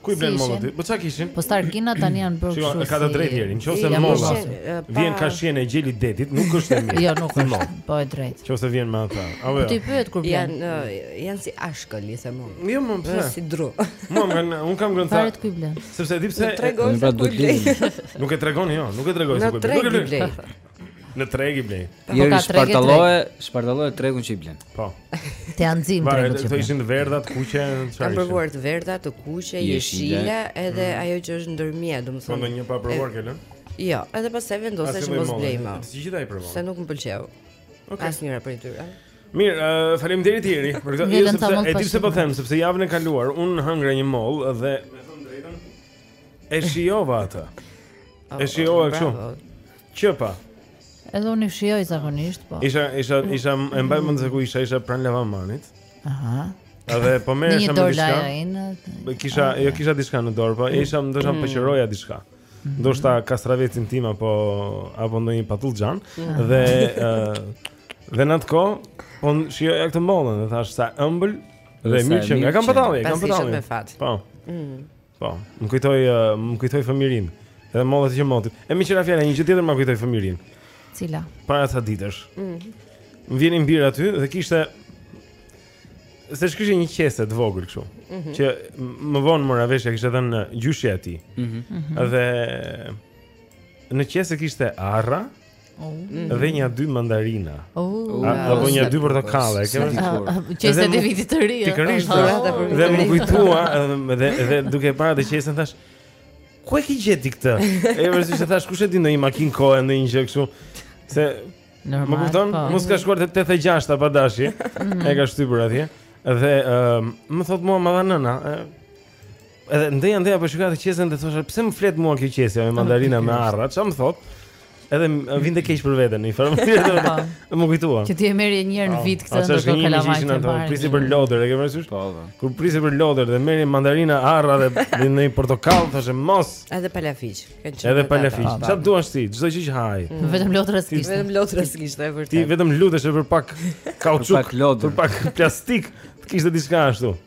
Ku i blen mollët? Po çka kishin? Po starkina tani janë bërë kështu. Shiko, ka të drejtë Jeri. Nëse molla vjen kashien e gjelit detit, nuk është e mirë. Jo, nuk është. Po e drejtë. Nëse vjen me ata. A vjen? Po ti pyet kur vjen. Janë janë si ashkël, i them unë. Jo, më pse? Si dru. Mo, më kanë, un kam gjithnja. Fare të ky blen. Sepse di pse? Nuk e tregon. Nuk e tregon, jo, nuk e tregon se ku blen. Nuk e blen. Në treg i blej. Po Jeri shpartalloje, shpartalloje tregun që i blen. Po. Te anzim tregun që. Po ishin të verdha, të kuqe, çfarë? Kam provuar të verdha, të kuqe, jeshile, edhe mm. ajo që është ndërmjet, domethënë. Po ndonjë pa provuar këtu? Jo, edhe pastaj vendosa që mos blej më. Si gjitha i provove. Se nuk më pëlqeu. Okay. Asnjëra prej tyre. Mirë, uh, faleminderit Jeri për këtë. Jo, sepse e di pse po them, sepse javën e kaluar un hangra një mollë dhe me thënë drejtën e shijova atë. Oh, e shijova kështu. Qëpa. Edhe unë i shijoj zakonisht, po. Isha isha isha e mbaj mend se ku isha, isha pranë lavamanit. Aha. Edhe po merresha me diçka. Kisha, jo kisha diçka në dorë, po mm. isha ndoshta mm. po qëroja diçka. Mm. Ndoshta kastravecin tim apo apo ndonjë patullxhan dhe ë dhe n'atë kohë po shijoja këtë mollën dhe thash sa ëmbël dhe mirë që e kam pa tallje, e kam pa tallje. Po. Po, më kujtoi më kujtoi fëmijërinë. Edhe molla si qëmoti. E meqë ra fjala një gjë tjetër më kujtoi fëmijërinë. Cila? Para sa ditësh. Mhm. Mm më vjen im bir aty dhe kishte seç kishte një qese të vogël kështu. Mm -hmm. Që më vonë mora vesh ia kishte dhënë gjyshja e tij. Mhm. Mm dhe në qese kishte arra, Dhe një dy mandarina. Apo një dy portokalle, e ke vënë. Qesa e vitit të ri. Pikërisht. Dhe m'u kujtua dhe dhe duke parë atë qesen thash Ku e ke gjetë këtë? E vërtet se thash kush e di në një makinë kohe në një gjë kështu. Se Normal, më kupton, po. mos ka shkuar te 86 pa dashje. Mhm. E ka shtypur atje. Dhe ëm më thot mua ma dha nëna, Edhe ndeja ndeja po shikoja atë qesen dhe thosha pse më flet mua kjo qesja me mandarina me arra, çfarë më thot? Edhe më vinte keq për veten në një farë mënyrë. Po. M'u kujtua. Që ti e merrje një herë në po. vit këtë kur ishe kalama. Atë një mish ishin ato, prisje për lodër, e ke parasysh? Po, po. Kur prisje për lodër dhe merrje mandarina arra dhe ndonjë portokall, thoshe mos. Edhe pala fiq. Edhe pala fiq. Çfarë të duash ti? Çdo gjë që haje. Mm. Vetëm lodra s'kishte. Vetëm lodra s'kishte e vërtetë. Ti vetëm luteshe për pak kauçuk, për pak plastikë, të kishte diçka ashtu.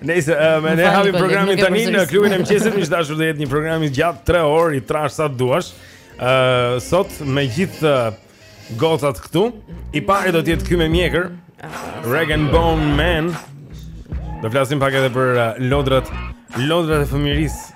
Nejse uh, ne hapim programin tani në klubin e mëngjesit, miq të dashur, do jetë një program i gjatë 3 orë, i trashë sa të duash. Ë uh, sot me gjithë uh, gocat këtu, i pari do të jetë ky me mjekër, Dragon Bone Man. Do flasim pak edhe për uh, lodrat, lodrat e fëmijërisë.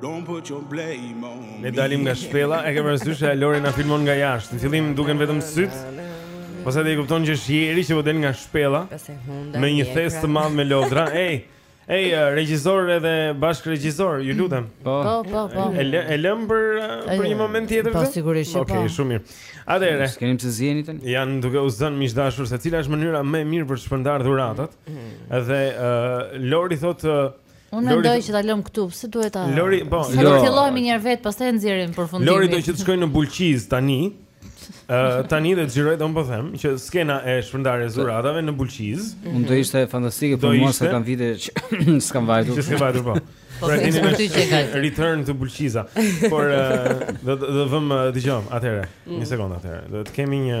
Don't put your blame on me. Ne dalim nga shpella, e ke parasysh se Lori na filmon nga jashtë. Në fillim duken vetëm sytë. Pastaj e kupton që është Jeri që po del nga shpella. Me një thes të madh me lodra. Ej, ej, uh, regjisor edhe bashkëregjisor, ju lutem. Po, po, po. po. E, lë, e lëmë për uh, për një moment tjetër po, këtë? Po sigurisht që okay, po. Okej, shumë mirë. Atëherë, kemi pse ziheni tani? Janë duke u zënë miq të dashur se cila është mënyra më e mirë për të shpërndarë dhuratat. Mm. Dhe uh, Lori thotë uh, Unë Lori... mendoj që ta lëmë këtu, pse duhet ta Lori, po, Lori... do të fillojmë një herë vetë, pastaj e nxjerrim përfundimin. Lori do që të shkojmë në Bulqizë tani. Ë uh, tani do të xhiroj domethënë po them që skena e shpërndarjes së dhuratave në Bulqizë mund të ishte fantastike për mua se kam vite që s'kam vajtur. Që s'kam vajtur po. Po pra, keni për ty që ka. Return to Bulqiza. Por uh, do do vëmë uh, dëgjom atëherë. Mm. Një sekondë atëherë. Do të kemi një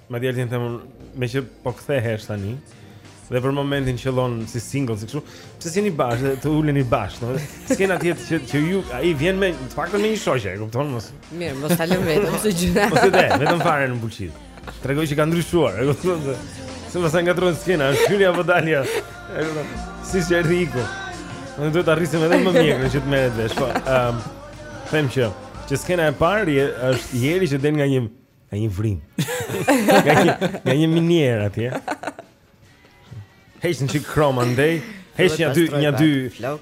Madje Altin them unë, meqë po kthehesh tani, dhe për momentin qëllon si single, si kështu, pse s'vini bashkë dhe të uleni bashkë, no? Skena të jetë që, që ju, ai vjen me, të paktën me një shoqe, e kupton, mos... Mirë, mos ta lëmë vetëm, se gjyra. Mos të dhe, vetëm fare në Bulqizë. Tregoj që ka ndryshuar, e kupton, se... Se mos e ngatërrojnë skena, është gjyrja vë dalja, e kupton, si që e riku. Ne duhet të arrisim edhe më mjekë në që të merret vesh, po... Um, them që, që skena e parë, është Jeri që del nga një Nga një vrimë. nga një nga një minierë atje. Hej, s'nxjerr krom andej. Hej, një dy, një dy,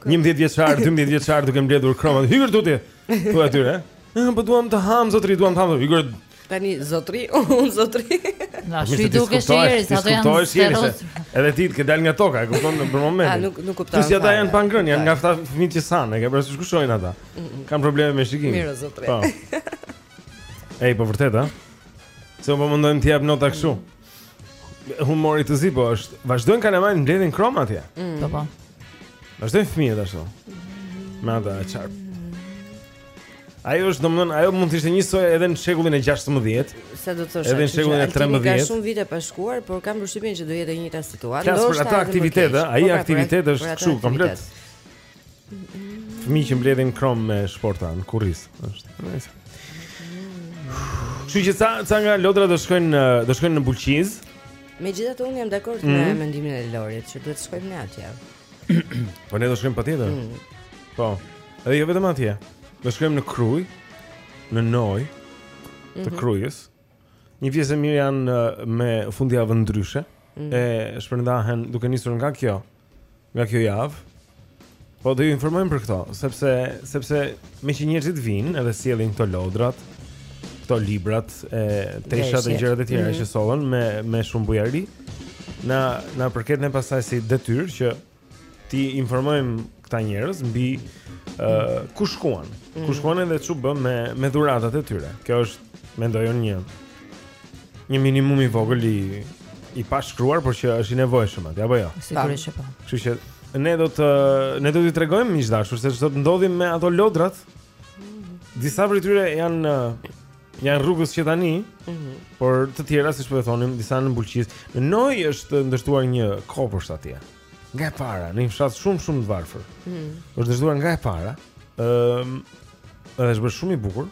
11 vjeçar, 12 vjeçar duke mbledhur krom atje. Hygër tutje. Ç'do aty, ha? Eh, po duam të hamë zotëri, duam të hamë. Hygër tani zotëri, unë zotëri. Na shi duke si jeri, sa do janë serot. Edhe ti të kesh dalë nga toka, e kupton në për momentin. A nuk nuk kupton. Ti si ata janë pa ngrënë, janë nga fëmijët që s'hanë, e ke parasysh s'shohin ata. Kanë probleme me shikimin. Mirë zotëri. Po. Ej, po vërtet, a? Se unë po mundohem t'i jap nota kështu humori të zi, po është. Vazhdojnë kalamajtë mbledhin krom atje. Mm. Po po. Vazhdojnë fëmijët ashtu. Me ata çfarë. Ajo është domthon, ajo mund të ishte një soi edhe në shekullin e 16. Çfarë do të thuash? Edhe në shekullin e 13. Ka shumë vite pa shkuar, por kam përshtypjen që do jetë e njëjta situatë. Ndoshta për atë aktivitet, ai po, pra, aktivitet është kështu komplet. Fëmijë që mbledhin krom me shporta në kurriz është. Nice. Kështu që ca ca nga lodrat do shkojnë do shkojnë në Bulqizë. Megjithatë unë jam dakord mm -hmm. me mhm. mendimin e Lorit që duhet të shkojmë atje. po ne do shkojmë patjetër. Mm -hmm. Po. Edhe jo vetëm atje. Do shkojmë në Krujë, në Noj të mm -hmm. Krujës. Një pjesë e mirë janë me Fundjavë Ndryshe. Mm -hmm. E shpërndahen duke nisur nga kjo nga kjo javë. Po do ju informojmë për këto, sepse sepse meqë njerëzit vijnë edhe sjellin këto lodrat, këto librat e teshat e gjërat e tjera mm -hmm. që sollën me me shumë bujari. Na na përket ne pastaj si detyrë që t'i informojmë këta njerëz mbi ë uh, ku shkuan. Mm -hmm. Ku mhm. shkuan edhe ç'u bë me me dhuratat e tyre. Kjo është mendoj unë një një minimum i vogël i i pashkruar, por që është i nevojshëm atë apo jo? Sigurisht që po. Kështu që ne do të ne do t'ju tregojmë miq të dashur se ç'do të ndodhi me ato lodrat. Disa prej tyre janë janë rrugës që tani, mm -hmm. por të tjera siç po e thonim, disa në Bulqizë. Në Nojë është ndërtuar një kopësht atje. Nga e para, në një fshat shumë shumë të varfër. Mm -hmm. Është ndërtuar nga e para. Ëm, um, është bërë shumë i bukur.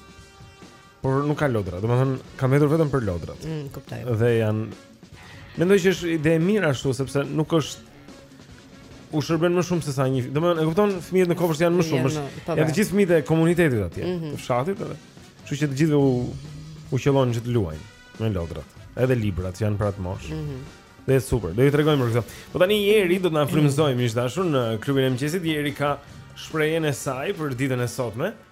Por nuk ka lodra, domethënë ka mbetur vetëm për lodrat. Mm, kuptoj. Dhe janë Mendoj që është ide e mirë ashtu sepse nuk është u shërben më shumë se sa një. Domethënë, e kupton, fëmijët në kopsht janë më shumë, është po, po. janë të gjithë fëmijët e komunitetit atje, mhm. të fshatit edhe. Kështu që të gjithëve u u qellon që të luajnë me lodrat. Edhe librat janë për atë moshë. Mhm. Dhe super. Do ju tregojmë për këtë. Po tani Jeri do të na frymëzojë miq të dashur në klubin e mëngjesit. Jeri ka shprehjen e saj për ditën e sotme. Mhm.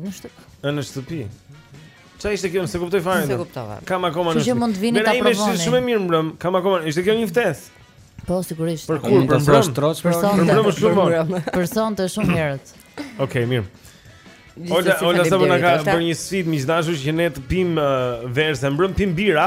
Në shtëpi. Në në shtëpi. Çfarë ishte kjo? S'e kuptoj fare. S'e kuptova. Kam akoma në shtëpi. Që mund të vini ta provoni. Është shumë e mirë mbrëm. Kam akoma. Ishte kjo një ftesë. Po sigurisht. Për kur për mbrëm? Për mbrëm është shumë mirë. Për sonte është shumë herët. Okej, mirë. Olta, Olta sapo na ka bërë një sfidë miq të dashur që ne të pim uh, verë se mbrëm, pimë birra.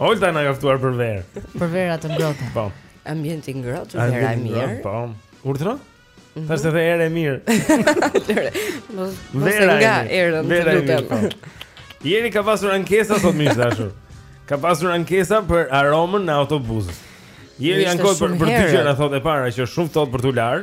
Olta na ka ftuar për verë. Për verë të ngrohtë. Po. Ambient i ngrohtë, vera e mirë. Po. Urdhro? Mhm. Thashë edhe erë e mirë. Mos mos e nga erën, lutem. Po. Jeri ka pasur ankesa sot miq të dashur. Ka pasur ankesa për aromën në autobus. Jeri ankohet për për dy gjëra thotë e para që është shumë ftohtë për t'u larë.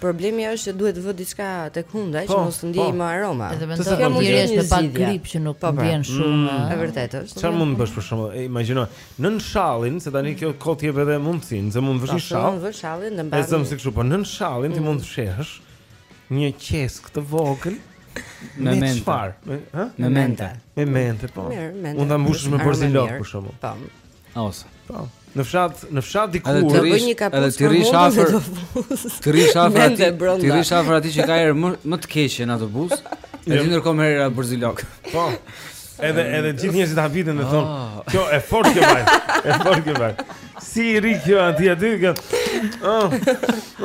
Problemi është që duhet të vë diçka tek hunda që po, mos të ndjej po. më aroma. Edhe mendoj se mund të jesh me pak grip që nuk po, pra. ndjen shumë. Mm. Është vërtet është. Çfarë mund të bësh për shembull? Imagjino, nën shallin, se tani kjo kohë të jep edhe mundësinë, se mund të vësh shall. Mund të vësh shallin dhe mbash. E zëmë sikur po nën shallin ti mm. mund të fshehësh një qeskë të vogël. Me mente. Me mente. Me mente, po. Mund ta mbushësh me borzilok për shembull. Po. A ose. Po. Në fshat, në fshat diku do të bëj një kapus për mund të do. Të rish afër aty. Të rish afër aty që ka erë më më të keqe në autobus. Edhe jo. ndërkohë merr erë borzilok. Po. Edhe edhe gjithë njerëzit habiten dhe thonë, ah. kjo e fortë kjo vajzë. E fortë kjo vajzë. Si rri kjo aty aty. Ëh.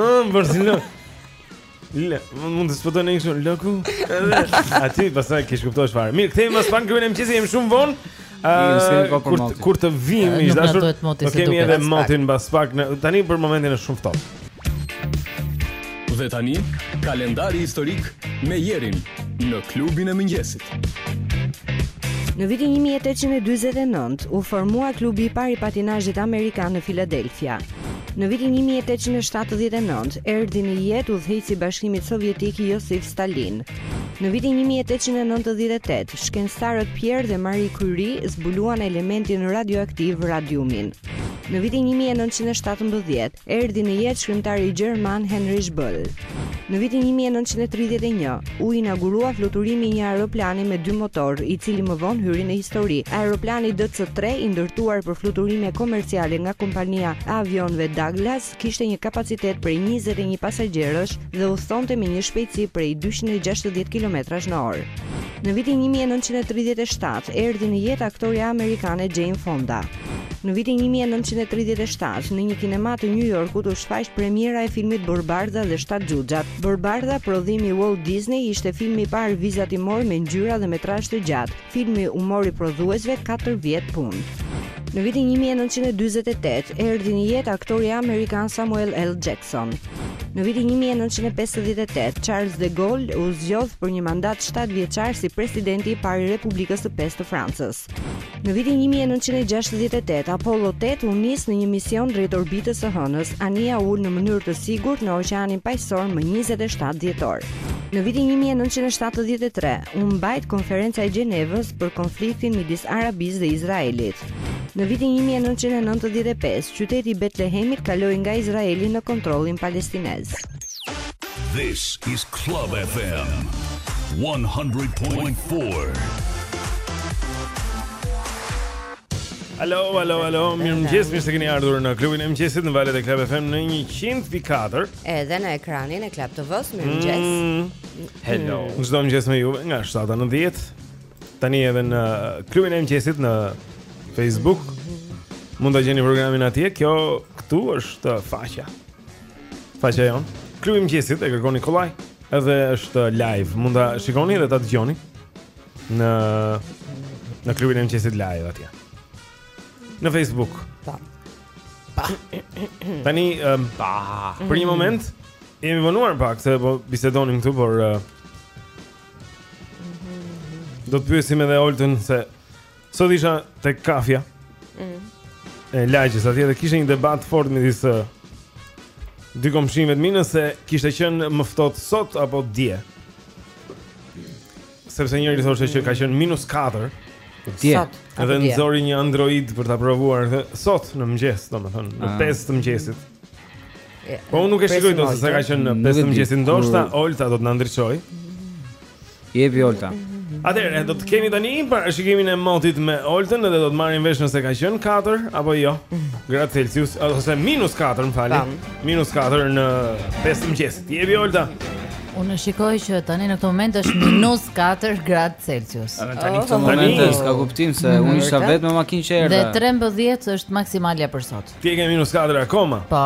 Ëh, borzilok. Lë, mund të sfutoj një shumë lëku? A ti, pasaj, kishë kuptoj shfarë Mirë, këtej më spanë kërën e më qësi, jem shumë vonë kur, kur të vim, i shdashur, të kemi edhe motin mbas pak në, Tani për momentin është shumë ftohtë Dhe tani, kalendari historik me Jerin në klubin e mëngjesit Në vitin 1849 u formua klubi i parë i patinazhit amerikan në Filadelfia. Në vitin një mijë e tetëqind e shtatëdhjetë e nëntë, erdhi në jetë udhëheqësi i Bashkimit Sovjetik Josif Stalin. Në vitin një mijë e tetëqind e nëntëdhjetë e tetë, shkencëtarët Pierre dhe Marie Curie zbuluan elementin radioaktiv radiumin. Në vitin një mijë e nëntëqind e shtatëmbëdhjetë, erdhi në jetë shkrimtari gjerman Heinrich Böll. Në vitin një mijë e nëntëqind e tridhjetë e një, u inaugurua fluturimi i një aeroplani me dy motorë, i cili më vonë hyri në histori. Aeroplani DC-3, i ndërtuar për fluturime komerciale nga kompania e avionëve Douglas, kishte një kapacitet prej njëzet e një pasagjerësh dhe udhëtonte me një shpejtësi prej dyqind e gjashtëdhjetë kilometrash në orë. Në vitin një mijë e nëntëqind e tridhjetë e shtatë, erdhi në jetë aktorja amerikane Jane Fonda. Në vitin një mijë e nëntëqind e tridhjetë e shtatë, në një kinema të Nju Jorkut u shfaq premiera e filmit Borëbardha dhe shtatë xhuxhat. Borëbardha, prodhim i Walt Disney, ishte filmi i parë vizatimor me ngjyra dhe metrazh të gjatë. Filmi u mori prodhuesve katër vjet punë. Në vitin një mijë e nëntëqind e dyzet e tetë, erdhi në jetë aktori amerikan Samuel L. Jackson. Në vitin një mijë e nëntëqind e pesëdhjetë e tetë, Charles de Gaulle u zgjodh për një mandat shtatë vjeçar si presidenti i parë i Republikës së Pestë të Francës. Në vitin 1968, Apollo 8 u nis në një mision drejt orbitës së Hënës. Anija u ul në mënyrë të sigurt në Oqeanin Paqësor më 27 dhjetor. Në vitin 1973, u mbajt Konferenca e Gjenevës për konfliktin midis Arabisë dhe Izraelit. Në vitin 1995, qyteti i Betlehemit kaloi nga Izraeli në kontrollin palestinez. This is Club FM 100.4. Alo, alo, alo, mirëmëngjes, mirë se keni ardhur në klubin e mëngjesit në valët e Klab FM në 100.4 Edhe në ekranin e Klan TV-së, mirëmëngjes mm. Hello Në çdo mëngjes me juve nga 7 në 10 Tani edhe në klubin e mëngjesit në Facebook Mund ta gjeni programin atje, kjo këtu është faqja Faqja jonë. Klubi i mëngjesit e kërkoni kollaj, edhe është live. Mund ta shikoni dhe ta dëgjoni në në klubin e mëngjesit live atje. Në Facebook. Pa. Pa. Tani um, pa. Për një moment jemi vonuar pak se po bisedonim këtu por uh, do të pyesim edhe Oltën se Sot isha tek kafja. Mm. E lagjes atje dhe kishte një debat fort midis uh, dy komshinëve të mi nëse kishte qenë më ftohtë sot apo dje. Sepse njëri thoshte që ka qenë minus 4 dje. Sot, edhe nxori një Android për ta provuar këtë sot në mëngjes, domethënë në 5 ah. të mëngjesit. Po unë nuk e shikoj te se sa ka qenë në 5 të mëngjesit, ndoshta Olta do të na ndriçojë. Jepi Olta. Atëherë do të kemi tani parashikimin e motit me Oltën dhe do të marrin vesh nëse ka qenë 4 apo jo. Mm. Gradë Celsius ose minus 4, më falni. Minus 4 në 5 të mëngjesit. Jepi Olta. Unë shikoj që tani në këtë moment është minus 4 gradë Celsius. Në tani këtë moment e s'ka kuptim se mm, unë isha vetë me makinë që erda. Dhe 13 është maksimalja për sot. Ti e ke minus 4 akoma? Po.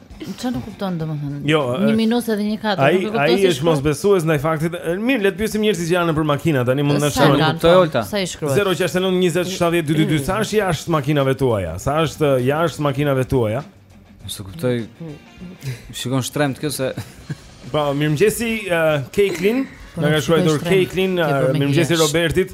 Çfarë nuk kupton domethënë? Jo, një minus edhe një katër, nuk e kupton. Ai është mosbesues ndaj faktit. Mirë, le të pyesim njerëzit që janë nëpër makina tani, mund të na shkruajnë. Sa kuptoj Olta? Sa i shkruhet? 069 20 70 222. Sa është jashtë makinave tuaja? Sa është jashtë makinave tuaja? Mos e kuptoj. Shikon shtremt kjo se Po, mirëmëngjesi uh, Keitlin. Po, na ka shkruar Keitlin, uh, mirëmëngjesi Robertit.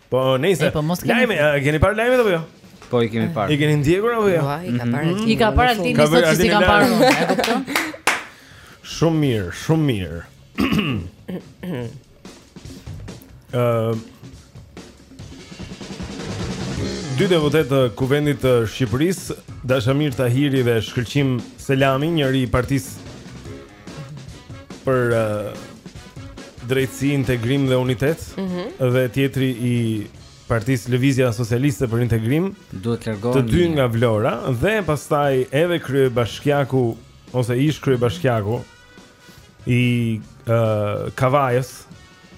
Po, nejse. E, po, mos keni- Lajme, a, keni parë lajmet apo jo? Po i kemi parë. I keni ndjekur apo jo? Ua, i ka parë Altini. I ka parë Altini Ka sot bërë që si Altini kam parë lajme. unë, e kupton? Shumë mirë, shumë mirë. Ëm Dy deputetë të Kuvendit të Shqipërisë, Dashamir Tahiri dhe Shkëlqim Selami, njëri i partisë për uh, drejtësi, integrim dhe unitet mm -hmm. dhe tjetri i partisë Lëvizja Socialiste për Integrim duhet të largohen të dy nga Vlora dhe pastaj edhe kryebashkiaku ose ish-kryebashkiaku i uh, Kavajës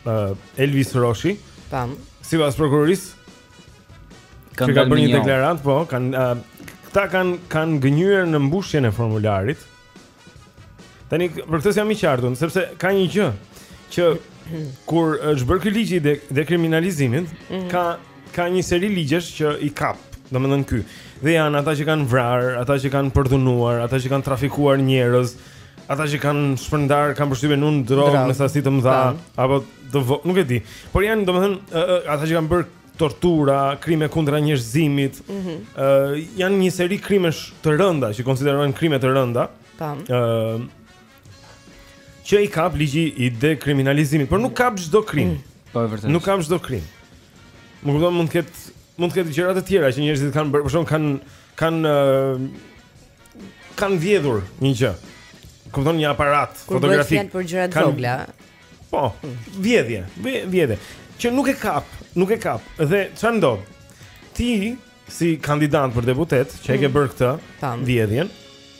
uh, Elvis Roshi tam sipas prokurorisë që ka bërë një deklaratë po kanë uh, këta kanë kanë gënjyer në mbushjen e formularit Tani për këtë s'jam i qartë unë, sepse ka një gjë që kur është bërë ky ligj i dekriminalizimit, mm -hmm. ka ka një seri ligjesh që i kap, domethënë ky. Dhe janë ata që kanë vrarë, ata që kanë përdhunuar, ata që kanë trafikuar njerëz, ata që kanë shpërndarë, kam përshtypjen unë drogë në sasi të mëdha apo të nuk e di. Por janë domethënë ata që kanë bërë tortura, krime kundra njerëzimit, ëh, mm -hmm. janë një seri krimesh të rënda që konsiderohen krime të rënda. Tam. Po. Ëh, që i kap ligji i dekriminalizimit, por nuk kap çdo krim. Mm. Po e vërtetë. Nuk kap çdo krim. Më kupton mund të ketë mund të ketë gjëra të tjera që njerëzit kanë bërë, për shembull kanë kanë kanë vjedhur një gjë. Kupton një aparat fotografik. Kur bëhet fjalë për gjëra të vogla, Po, vjedhje, vjedhje, që nuk e kap, nuk e kap. Dhe çfarë ndodh? Ti si kandidat për deputet, që e ke mm. bër këtë, vjedhjen,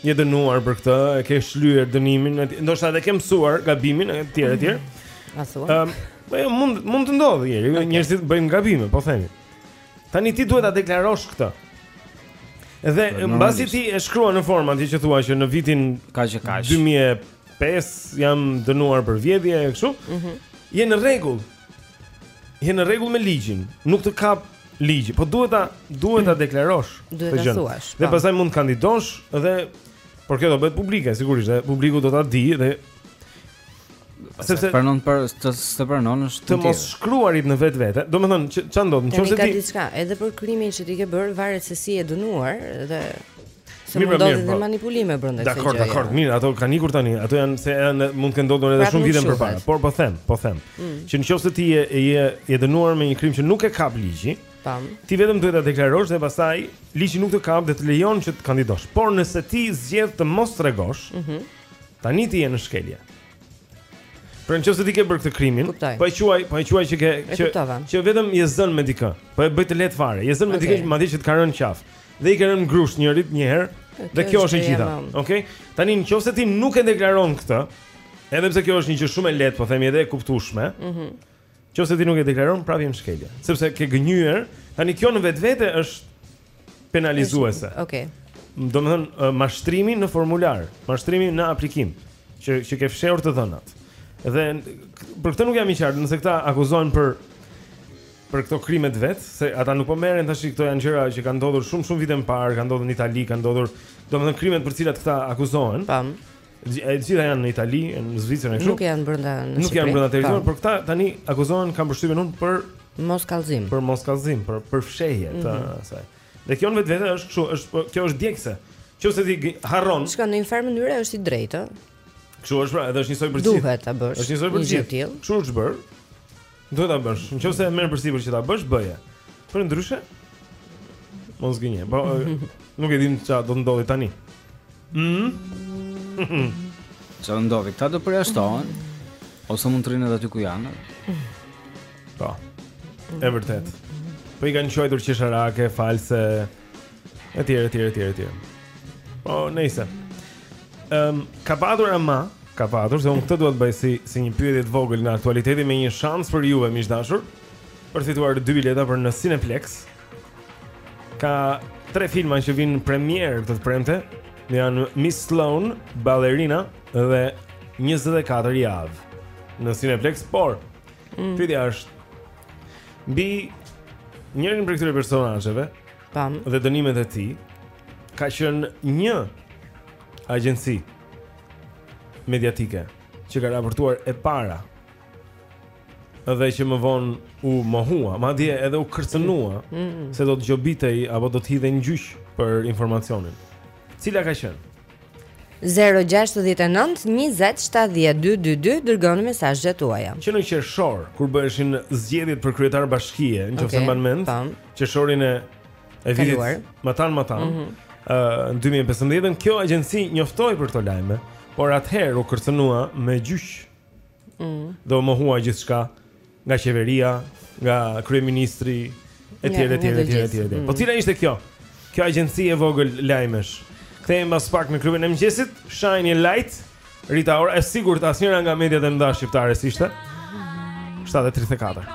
je dënuar për këtë, e ke shlyer dënimin, ndoshta edhe ke mësuar gabimin etj etj. Mm. Ashtu. Ëm, po jo, mund mund të ndodhë njeri, okay. njerëzit bëjnë gabime, po themi. Tani ti duhet ta deklarosh këtë. Dhe mbasi ti e shkruan në format që thua që në vitin kaq e kaq pesë jam dënuar për vjedhje e kështu. Mhm. Mm je në rregull. Je në rregull me ligjin. Nuk të kap ligji, po duhet ta duhet ta deklarosh. Mm. Duhet këtë ta gjënë. thuash, Dhe po. pastaj mund të kandidosh dhe por kjo do bëhet publike, sigurisht, dhe publiku do ta di dhe sepse Pranon për të të pranon është të mos shkruarit në vetvete, domethënë që ç'a ndodh, Tani nëse ka ti diçka, edhe për krimin që ti ke bërë, varet se si je dënuar dhe Se mund ndodhin dhe po. manipulime brenda kësaj. Dakor, dakor, mirë, ato kanë ikur tani. Ato janë se janë mund të ndodhur edhe pra, shumë vite më parë. Por po them, po them. Mm. Që nëse ti je je je dënuar me një krim që nuk e kap ligji, tam. Ti vetëm duhet ta deklarosh dhe pastaj ligji nuk të kap dhe të lejon që të kandidosh. Por nëse ti zgjedh të mos tregosh, ëh, mm tani ti je në shkelje. Pra në qoftë se ti ke bërë këtë krimin Kuptoj. Po e quaj, po e quaj që ke që, që vetëm je zënë me dikë Po e bëj të lehtë fare Je zënë okay. me dikë që madje që të ka rënë në qafë dhe i ke rënë një grusht njërit një herë dhe kjo është e gjitha. Okej. Okay? Tani qoftë se ti nuk e deklaron këtë, edhe pse kjo është një gjë shumë e lehtë, po themi edhe e kuptueshme. Mhm. Mm qoftë se ti nuk e deklaron, prapë je në shkelje, sepse ke gënjyer. Tani kjo në vetvete është penalizuese. Okej. Okay. Domethënë mashtrimi në formular, mashtrimi në aplikim që që ke fshehur të dhënat. Dhe për këtë nuk jam i qartë, nëse këta akuzohen për për këto krimet vet, se ata nuk po merren tash, këto janë gjëra që kanë ndodhur shumë shumë vite më parë, kanë ndodhur në Itali, kanë ndodhur, domethënë krimet për të cilat këta akuzohen. Tan. Të gjitha janë në Itali, në Zvicër kështu. Nuk janë brenda në Shqipëri. Nuk janë brenda territorit, por këta tani akuzohen kam përshtypjen unë për mos kallëzim. Për mos kallëzim, për për fshehje të mhm. asaj. Dhe kjo në vetvete është kështu, është po, kjo është djegëse. Nëse ti harron. Çka në një farë mënyre është i drejtë. Kështu është pra, edhe është njësoj për gjithë. Duhet ta bësh. Është njësoj për gjithë. Kështu është bër. Duhet ta bësh. Në qoftë se e merr përsipër që ta bësh, bëje. Përndryshe, mos gënje. Po nuk e dim ça do të ndodhi tani. Mm. Ça do ndodhi? Këta do përjashtohen ose mund të rrinë edhe aty ku janë. Po. E vërtet. Po i kanë quajtur qesharake, false. Etj, etj, etj, etj. Po, nejse. Ehm, um, ka patur ama, ka patur se unë këtë dua të bëj si si një pyetje të vogël në aktualiteti me një shans për juve miq të dashur për të fituar dy bileta për në Cineplex. Ka tre filma që vijnë në premierë këtë të premte. Janë Miss Sloan, Ballerina dhe 24 javë në Cineplex, por Mm. Pyetja është mbi njërin prej këtyre personazheve, pam, dhe dënimet e tij ka qenë një agjenci mediatike që ka raportuar e para dhe që më vonë u mohua, madje edhe u kërcënua mm. Mm. se do të gjobitej apo do të hidhej në gjyq për informacionin. Cila ka qenë? 0-6-9-20-7-22 Dërgoni mesazhet tuaja Që në qershor, kur bëheshin zgjedhjet për kryetar bashkie Në qoftë se mban mend po. Qershorin e e vitit matanë matanë mm -hmm. uh, Në 2015 Kjo agjenci njoftoi për këto lajme Por atëherë u kërcënua me gjyq Mm. Dhe u mohua gjithçka Nga qeveria Nga kryeministri E tjere, tjere, tjere, tjere, tjere. Po cila ishte kjo? Kjo agjenci e vogël lajmesh Kthehemi mbas pak në klubin e mëngjesit Shine a light Rita Ora E sigurt asnjëra nga mediat e nda shqiptare s'ishte 7.34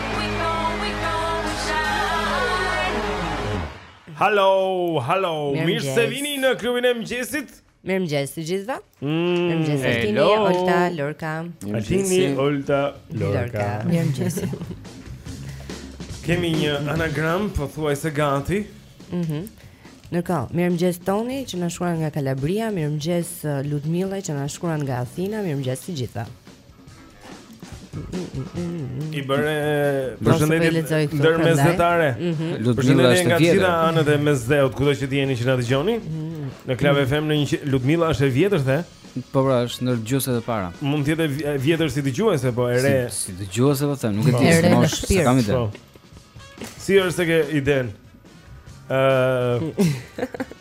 Halo, halo, mirë se vini në klubin e mëngjesit Mirëmëngjes të gjithëve mm, Mirëmëngjes Altini, Olta, Lorka Altini, Olta, Lorka Mirëmëngjes Kemi një anagram, pothuajse gati mm -hmm. Ndërkaq, mirëmëngjes Toni që na shkruan nga Kalabria Mirëmëngjes uh, Ludmila që na shkruan nga Athina Mirëmëngjes të gjitha I bëre përshëndetje ndër mesdhetare. Mhm. Ludmilla është nga të gjitha anët e mesdheut, kudo që të jeni që na dëgjoni. Mhm. Në Club FM në një Ludmilla është e vjetër the. Po pra, është ndër dëgjueset e para. Mund të jetë e vjetër si dëgjuese, po e re. Si, si dëgjuese po them, nuk e po. di, se moshën s'kam ide. Po. Si është s'e ke idenë? Ëh.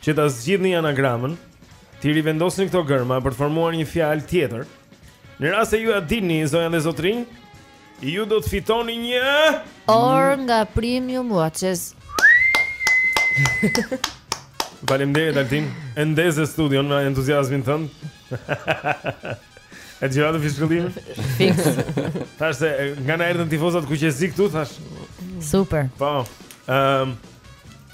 Që ta zgjidhni anagramën, t'i rivendosni këto gërma për të formuar një fjalë tjetër. Në rast se ju ia dilni zonja dhe zotërinj, ju do të fitoni një orë nga Premium Watches. Faleminderit Altin, e ndeze studion me entuziazmin tënd. I dëgjuat fishkëllimat? Fiks Thashë se nga na erdhën tifozat kuq e zi këtu, thashë Super Po um,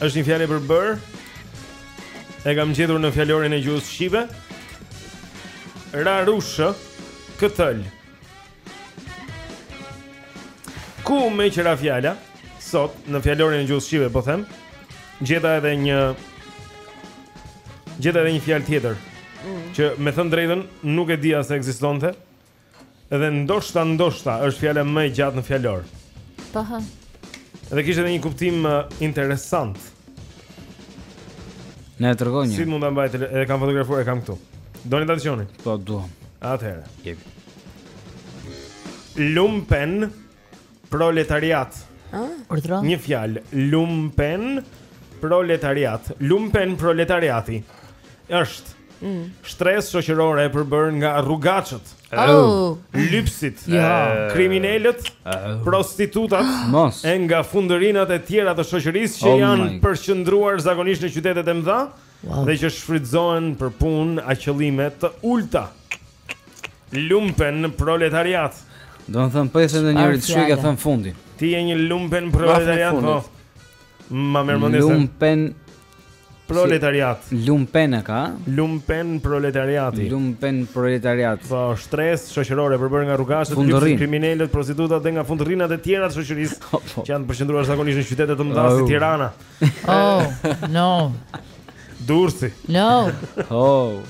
Është një fjalë e përbërë. E kam gjetur në fjalorin e gjuhës shqipe. Rarushë këtël. Ku, meqë ra fjala sot në fjalorin e gjuhës shqipe po them? Gjeta edhe një gjeta edhe një fjalë tjetër mm. që me thënë të drejtën nuk e dija se ekzistonte. Dhe ndoshta ndoshta është fjala më e gjatë në fjalor. Po. Dhe kishte edhe një kuptim uh, interesant. Na e tregoni. Si mund ta mbaj, e kam fotografuar, e kam këtu. Doni ta dëgjoni? Po duam. Atëherë. Jep. Lumpen Proletariat. Ëh? Një fjalë, lumpen proletariat. Lumpen proletariati është mm. shtresë shoqërore e përbërë nga rrugaçët. Oh. Lypsit, jo. eh, kriminelët, eh. prostitutat, Mos. e nga fundërinat e tjera të shoqërisë që oh janë përqendruar zakonisht në qytetet e mëdha. Wow. Dhe që shfrytëzohen për punë a qëllime të ulta. Lumpen proletariat. Do të thotë po e tha ndonjëri të ka thënë fundin. Ti je një lumpen proletariat po. Ma merr mendja se lumpen proletariat. Lumpen e ka? Lumpen proletariati. Lumpen proletariat. Po shtresë shoqërore e përbërë nga rrugaçët, kryqëzim kriminelët, prostitutat dhe nga fundërinat e tjera të shoqërisë po, po. që janë përqendruar zakonisht në qytete të mëdha si Tirana. Oh, no. Durrësi. No. Oh.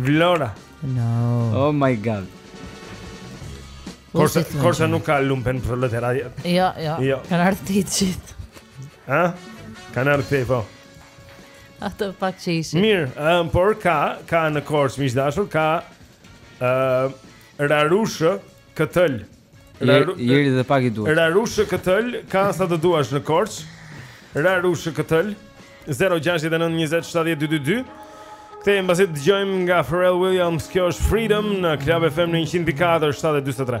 Vlora. No. Oh my god. Korça, Korça nuk ka lumpen proletariat. Jo, jo. jo. Kanë ardhur të gjithë. Ha? Kanë ardhur të po. Ata pak që ishin. Mirë, um, por ka, ka në Korçë miq të dashur, ka ë uh, Rarushë Këtël. Jeri dhe pak i duhet. Rarushë këtël, ka sa të duash në Korçë. Rarushë këtël. 0692070222. Kthehemi mbasi të dëgjojmë nga Pharrell Williams, kjo është Freedom në Club FM në 104 743.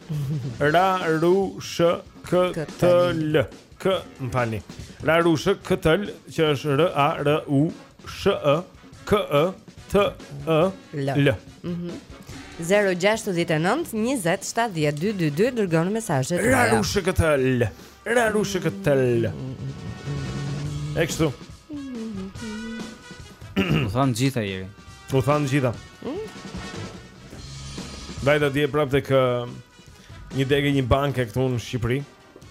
Ra ru sh k t l k më falni. Ra ru sh k t l që është r a r u sh e k e t e l. Mhm. 069 20 70 222 dërgoni mesazhet. Ra ru sh k t l. Rarushë këtë tëllë E kështu U thanë të gjitha Jeri U thanë të gjitha Vajta dje prapë tek Një degë një banke këtu në Shqipëri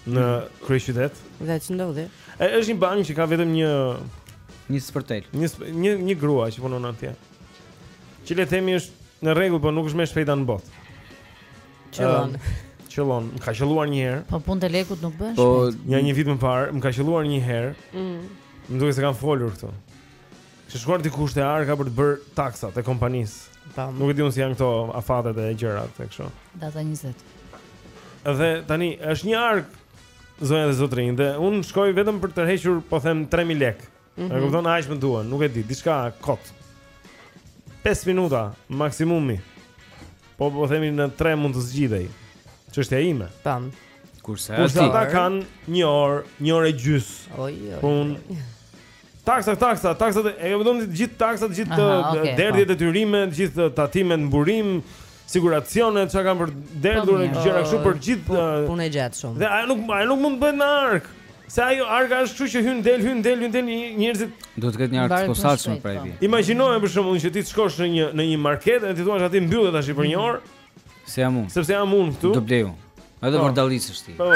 Në mm. kryeqytet Dhe që ndodhe E është një bankë që ka vetëm një Një sportel Një, një, një grua që punon atje Që le themi është në rregull Po nuk është më e shpejta në botë Qëllon. Qëllon, më ka qëlluar një herë. Po punë të lekut nuk bën. Po një një vit më parë, më ka qëlluar një herë. Mm. Më duket se kam folur këtu. Kishte shkuar dikush te arka për të bërë taksat e kompanisë. Nuk e di unë si janë këto afatet e gjëra kështu. Data 20. Dhe tani, është një arkë zonja dhe zotëria, dhe unë shkoj vetëm për të tërhequr, po them, 3.000 lekë. Mm -hmm. E kupton aq më duhen, nuk e di, diçka kot. 5 minuta maksimumi. Po po themi në 3 mund të zgjidhej. Çështja ime. Tamam. Kurse ata ata kanë një orë, një orë e gjys. Oj, oj. Pun. Taksa, taksa, taksa, i ka dhënë të gjithë taksat, të gjithë derdhjet, detyrimet, të gjithë tatimet në burim, siguracione çka kanë për derdhur po, gjëra kështu për gjithë po, uh, punë e gjatë shumë. Dhe ajo nuk ajo nuk mund të bëhet në arkë. Se ajo arka është kështu që hyn del hyn del hyn del njerëzit do të ketë një arkë të posaçme për këta. Po. Imagjinoje për shembull që ti të shkosh në një në një market dhe ti thua aty mbylle tash për një mm. orë. Se jam unë. Sepse jam unë këtu. Do blej. Edhe për dallicësh ti. Po.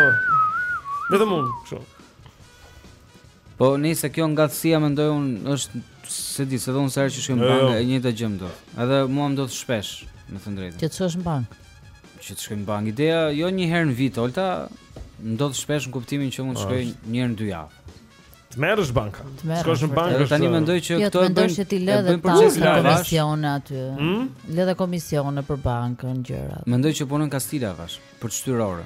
Vetëm unë kështu. Po nëse kjo ngatësia mendoj un është se di se don sa herë që shkojmë në jo, bankë jo. e njëjta gjë më ndodh. Edhe mua më ndodh shpesh, them të drejtën. Që të shkosh në bankë. Që të shkojmë në bankë. Ideja jo një herë në vit, Olta, më ndodh shpesh në kuptimin që mund të shkoj një herë në dy javë. Të merresh me banka. Shkosh në bankë. Edhe tani mendoj që jo, këto e bëjnë se ti lë dhe ca komisione aty. Hmm? Lë dhe komisione për bankën gjëra. Mendoj që punon Kastila bash për shtyrore.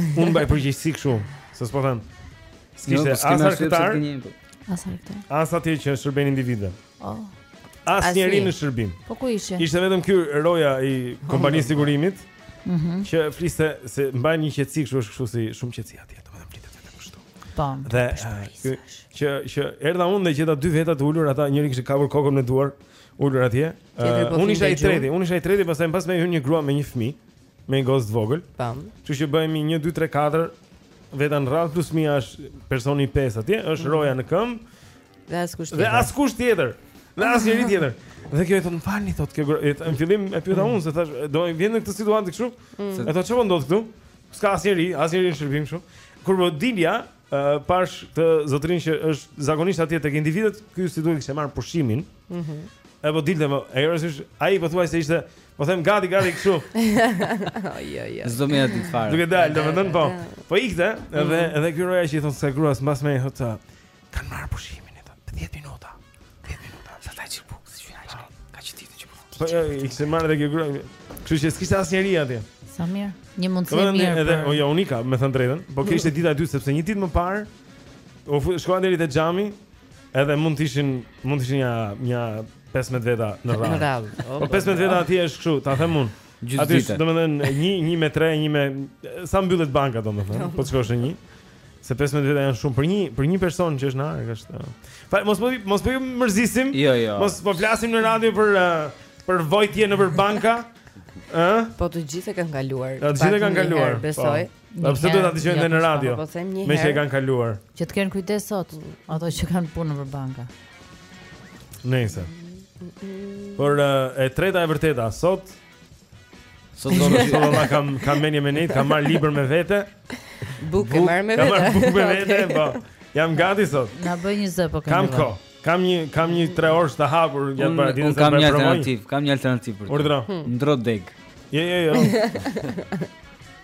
Unë mbaj përgjegjësi kështu, se s'po them. Jo, s'kishte as arkëtar, po. as arkëtar. As atje që shërben individë. Oh. As njeri në shërbim. Po ku ishe? Ishte vetëm ky roja i kompanisë së sigurimit. Mhm. Mm që fliste se mbaj një qetësi kështu është kështu si shumë qetësi atje, domethënë pritet vetëm kështu. Po. Dhe eh, që që erdha unë dhe gjeta dy veta të ulur, ata njëri kishte kapur kokën me duar ulur atje. Eh, po unë isha i treti, unë isha i treti, pastaj mbas meje hyn një grua me një fëmijë. me një gocë të vogël. Tam. Kështu që bëhemi 1 2 3 4 veta në radhë plus fëmija është personi i pestë atje, është mm. roja në këmbë. Dhe askush tjetër. Dhe askush tjetër. Dhe asnjëri tjetër. Dhe kjo i thotë më falni thotë kjo grua në fillim e pyeta mm. unë se thash do të vjen në këtë situatë kështu. Mm. E thot çfarë ndodh këtu? S'ka asnjeri, asnjeri në shërbim kështu. Kur po dilja, uh, pashë këtë zotërinë që është zakonisht atje tek individët, ky si duket kishte marrë pushimin. Mhm. Mm e po dilte më, e rësë është, ai pothuajse ishte, po them gati, gati kështu. Jo, jo. Zdo me atë ditë farë. Duke dalë, do më dhënë, po, po ikte, edhe, mm -hmm. edhe ky roja që i thotë kësaj gruas, mbas meje i thotë, kanë marrë pushimin, i thotë, 10 minuta. Sa ta që bukë, si që ajshka, ka që ditë që bukë. Po, jo, i kishte marrë dhe kjo gruaja, kështu që s'kishte asnjeri atje. Sa mirë, një mundësi e mirë. Edhe, edhe, o, jo, unë ika, me thënë drejtën, po kishte dita e dytë, sepse një ditë më parë, unë shkova deri te xhami, edhe mund të ishin, mund të ishin nja, nja 15 veta në radhë. Në radhë. Po, 15 veta atje është kështu, ta them unë. Gjithë ditën. Aty, domethënë një, një me tre, një me... Sa mbyllet banka, domethënë, po të shkosh në një. Se 15 veta janë shumë për një për një person që është në arkë është. Pa mos po mos po mërzisim. Jo, jo. Mos po flasim në radio për për vojtje nëpër banka. Ë? Po të gjithë e kanë kaluar. Të gjithë e kanë kaluar. Po. Besoj. Po pse do ta dëgjojnë edhe në radio? Po them një herë. Meqë e kanë kaluar. Që të kenë kujdes sot ato që kanë punë nëpër banka. Nëse. Por e treta e vërteta sot Sot do të shkoj valla kam kam mendje me nejt, kam marrë libër me vete. Bukë, bukë marr me vete. Kam marrë bukë me vete, okay. po. Jam gati sot. Na bëj një zë po kemi. Kam kohë. Kam një kam një 3 orë të hapur gjatë paradites. Kam një alternativë, kam një alternativë për ty. Urdhëro. Hmm. Ndërro degë. Jo, jo, jo.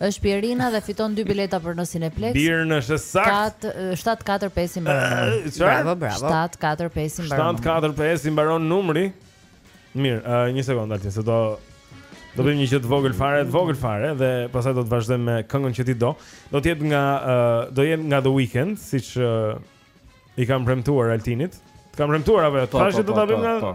Është Pierina dhe fiton dy bileta për në Cineplex. Birn është e saktë. 745 i mbaron. Bravo, bravo. 745 i mbaron. 745 i mbaron numri. Mirë, uh, një sekondë aty, se do do bëjmë një gjë të vogël fare, të vogël fare dhe pastaj do të vazhdojmë me këngën që ti do. Do të jetë nga uh, do jetë nga The Weeknd, siç uh, i kam premtuar Altinit. Të kam premtuar apo jo? Tash do ta bëjmë nga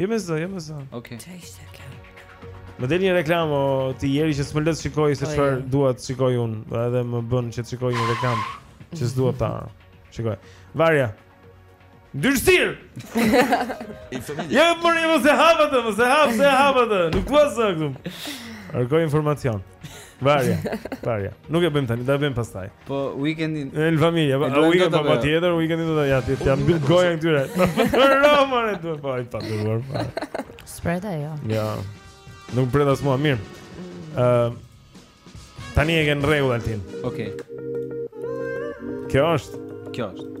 Je me zë, je me zë. Okej. Më del një reklamë o ti njeri që s'më lë të shikoj se po, çfarë jo. dua të shikoj unë, pra edhe më bën që të shikoj një reklamë që s'dua ta shikoj. Varja. Dyrsir. Jo, më rri mos e hap atë, mos e hap, s'e hap atë. Nuk vazhdon këtu. Kërkoj informacion. Varja, varja. Nuk e bëjmë tani, do e bëjmë pastaj. Po weekendin. Në familje, po weekend patjetër, weekendin do ta ja t'ia mbyll gojën këtyre. Roma ne duhet po ai i paduruar. S'pret ajo. Ja. Nuk pret as mua mirë. Ëm ehm, Tani e kam në rregull Altin. Okej. Kjo është. Kjo është.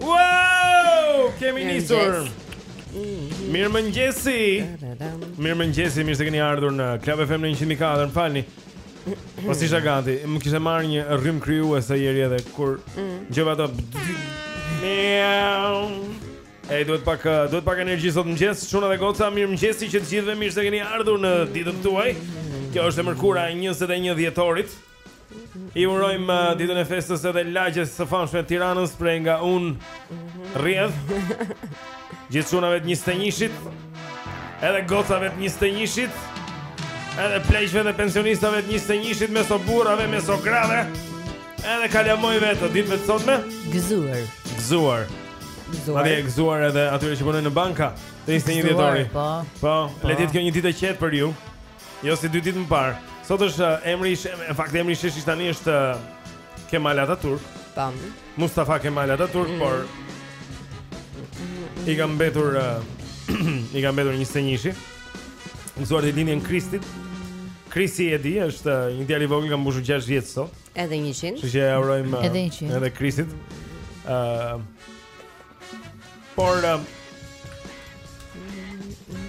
Wow! Kemi nisur. Mhm. Mirëmëngjesi Mirëmëngjesi, mirë se keni ardhur në Club FM në 104, më falni Po s'isha gati, më kishe marrë një rrymë krijuese njeri edhe Kur mm. dëgjova atë Miau Ej, duhet pak, eh, duhet pak energji sot mëngjes. Çuna dhe goca, mirëmëngjesi që të gjithëve mirë se keni ardhur në ditën tuaj. Kjo është e mërkura e 21 dhjetorit. I urojmë eh, ditën e festës edhe lagjes së famshme të Tiranës prej nga unë rrjedh. Gjithë çunave të 21-shit, edhe gocave të 21-shit, edhe pleqve dhe pensionistave të 21-shit meso burrave, meso grave, edhe kalamajve të ditëve të sotme. Gëzuar. Gëzuar. Gëzuar. Madje gëzuar edhe atyre që punojnë në banka. Te 21 dhjetori. Po. Po, po. le të jetë kjo një ditë e qetë për ju. Jo si dy ditë më parë. Sot është uh, emri i në fakt emri i sheshit tani është uh, Kemal Ataturk. Tam. Mustafa Kemal Ataturk, mm. por i ka mbetur uh, i ka mbetur 21-shi. Gëzuar ditëlindjen Kristit. Kristi e di është një djalë i vogël ka mbushur 6 vjet sot. Edhe 100. Kështu që ja urojmë edhe 100. Edhe Kristit. Ëm. Uh, por uh,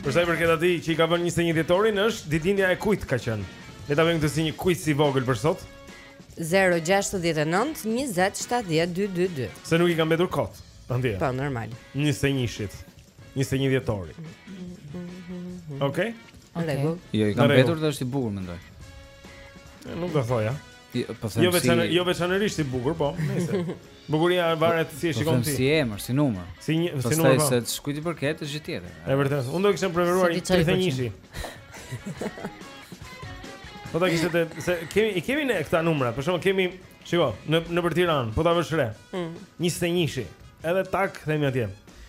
Për sa i përket atij që i ka vënë 21 dhjetorin, është ditëlindja e kujt ka qenë? Le ta bëjmë këtë si një quiz i vogël për sot. 069 20 70 222. Se nuk i ka mbetur kot. Ëndje. Po normal. 21-shit. 21 dhjetori. Okej. Okay? Okej. Okay. Jo, i ka mbetur dhe është i bukur mendoj. Nuk do thoja. Po them jo si jo veçanërisht i bukur, po, nice. Bukuria varet si e po shikon ti. Po si emër, si numër. Si një, si numër. Po. Pastaj se kujt i përket është gjë tjetër. Është vërtet. Unë do të kisha preferuar 31-shi. Po ta kishte se kemi i kemi ne këta numra, për shembull kemi, shiko, në nëpër Tiranë, po ta vësh re. Mm. 21-shi. Edhe tak themi atje.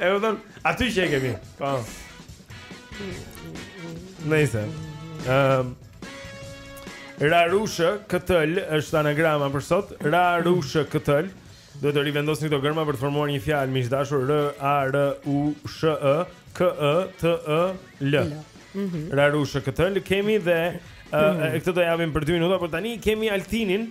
E u don, aty që e kemi. Po. Nice. Ehm. Rarushë këtël është anagrama për sot. Rarushë këtël. Duhet të rivendosni këto gërma për të formuar një fjalë miq të dashur R A R U S H E K E T E L. Mhm. Rarushë këtël kemi dhe e, e, këtë do japim për 2 minuta, por tani kemi Altinin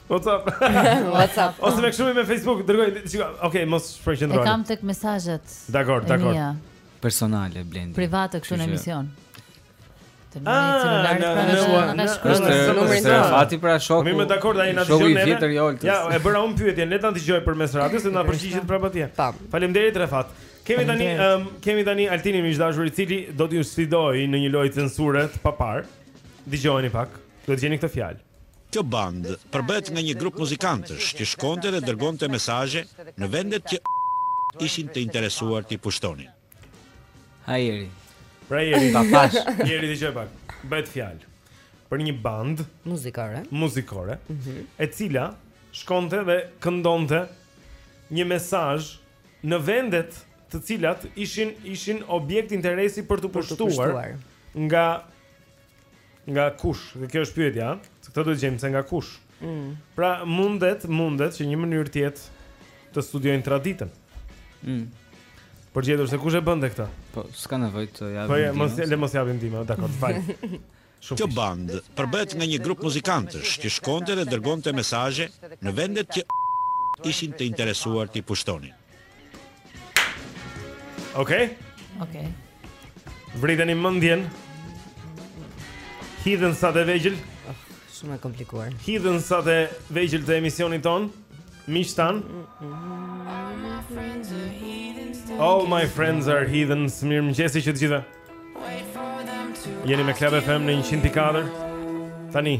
WhatsApp? WhatsApp? Ose më shkruaj me Facebook, dërgoj, shiko, okay, mos shprej që ndroni. E kam tek mesazhet. Dakor, dakor. Personale blendi. Private këtu në emision. Te ah, numri celular të pranishëm. Është numri i Fati pra shoku. Mirë, dakor, ai na dëgjon neve. Vjetër i Oltës. Ja, e bëra unë pyetjen, le ta dëgjojë përmes radios dhe na përgjigjet prapë atje. Faleminderit Refat. Kemi tani, um, kemi tani Altinin miq të dashur i cili do t'ju sfidojë në një lojë censure të paparë. Dëgjojeni pak. Do të gjeni këtë fjalë. Kjo bandë përbëhet nga një grup muzikantësh që shkonte dhe dërgonte mesazhe në vendet që ishin të interesuar t'i pushtonin. Ha Jeri. Pra Jeri, pa fash. Jeri dëgjo pak. Bëhet fjalë për një bandë muzikore, muzikore, mm -hmm. e cila shkonte dhe këndonte një mesazh në vendet të cilat ishin ishin objekt interesi për të pushtuar, për të pushtuar. nga Nga kush? Dhe kjo është pyetja, se këtë duhet të gjejmë se nga kush. Mm. Pra mundet, mundet që një mënyrë të jetë të studiojnë traditën. Mm. Për të gjetur se kush e bënte këtë. Po, s'ka nevojë të japim. Po, mos le mos japim ndihmë, dakor, fal. Kjo bandë përbëhet nga një grup muzikantësh që shkonte dhe dërgonte mesazhe në vendet që ishin të interesuar t'i pushtonin. Okej. Okej. Vriteni mendjen. Heathensa të vegjël. Oh, shumë e komplikuar. Heathensa të vegjël të emisionit tonë. Miqtë tanë. All my friends are heathens. Mirëmëngjesi që të gjithëve. Jeni me Club FM në 104. Tani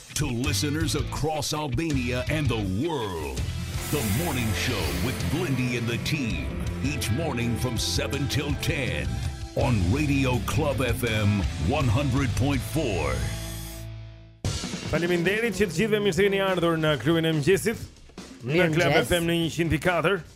To listeners across Albania and the world, the morning show with Blendi and the team, each morning from 7 till 10 on Radio Club FM 100.4. Faleminderit që të gjithëve mirë se keni ardhur në klubin e mëngjesit. Në Club FM në 104.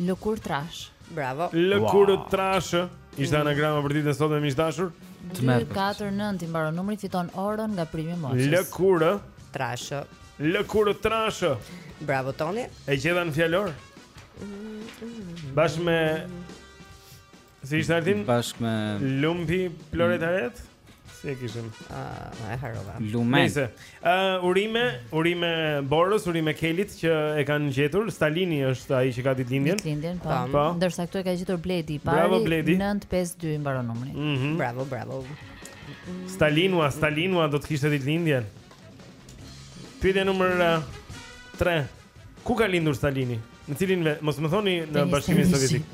Lëkurëtrashë. Bravo. Lëkurëtrashë. Ishte anagrama për ditën e sotme miq të dashur. 249 i mbaron numri fiton orën nga Prime Watches. Lëkurëtrashë. Lëkurëtrashë. Bravo Toni. E gjeta në fjalor. Bashkë me Si ishte Altin? Bashkë me Lumpi Ploretaret. Si e kishim? Ah, e harrova. Lumen. Nejse, uh, urime, urime Borës, urime Kelit që e kanë gjetur. Stalini është ai që ka ditëlindjen. Ditëlindjen, po. po. Ndërsa këtu e ka gjetur Bledi i pari. Bravo Bledi. 952 i mbaron numri. Mm -hmm. Bravo, bravo. Stalinua, Stalinua do të kishte ditëlindjen. Pyetja numër 3. Uh, Ku ka lindur Stalini? Në cilin ve, mos më thoni në Bashkimin Sovjetik.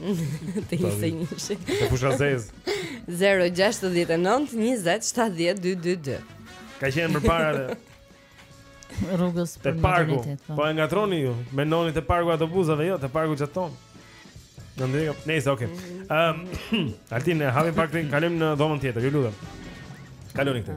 Te ishte një shi. Te fusha zez. 069 20 70 222. Ka qenë më parë edhe. Rrugës për të parku. Po. po e ngatroni ju, me noni të parku autobusave, jo, të parku çat ton. Në ndërë, nejse, oke Altin, hapim pak të kalem në dhomën tjetër, ju lutem Kalonik të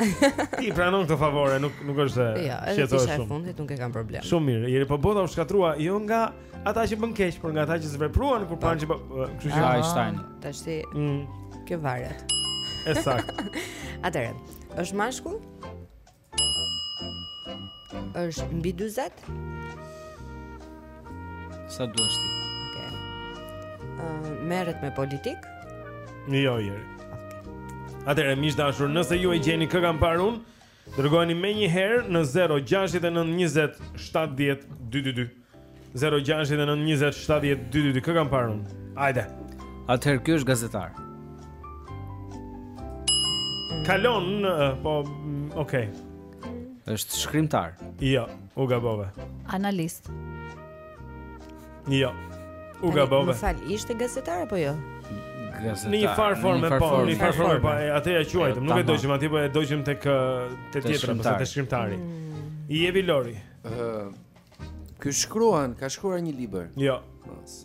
Ti pranon këtë favore, nuk nuk është se jo, shqetësohesh shumë. Jo, fundit nuk e kam problem. Shumë mirë. Jeri po bota u shkatërrua jo nga ata që bënë keq, por nga ata që s'vepruan kur panë që po, kështu që Einstein. Tash ti. Mm. Kjo varet. E saktë. Atëherë, është mashkull? Është mbi 40? Sa duash ti? Okej. Okay. Merret me politik? Jo, jo. Okay. Atëherë miq të dashur, nëse ju e gjeni kë kam parë unë, dërgojeni menjëherë në 069 20 70 222. 0692070222 kë kam parë unë. Hajde. Atëherë ky është gazetar. Kalon, po, mm, okay. Është shkrimtar. Jo, u gabove. Analist. Jo. U gabove. Më fal, ishte gazetar apo jo? gazetar. Në një farë forme po, në një farë forme po, atë ia quajtëm, nuk e dojmë aty, po e dojmë tek te tjetra, pas te shkrimtari. Mm. Jepi Lori. Ëh, Ky shkruan, ka shkruar një libër. Jo. Mos.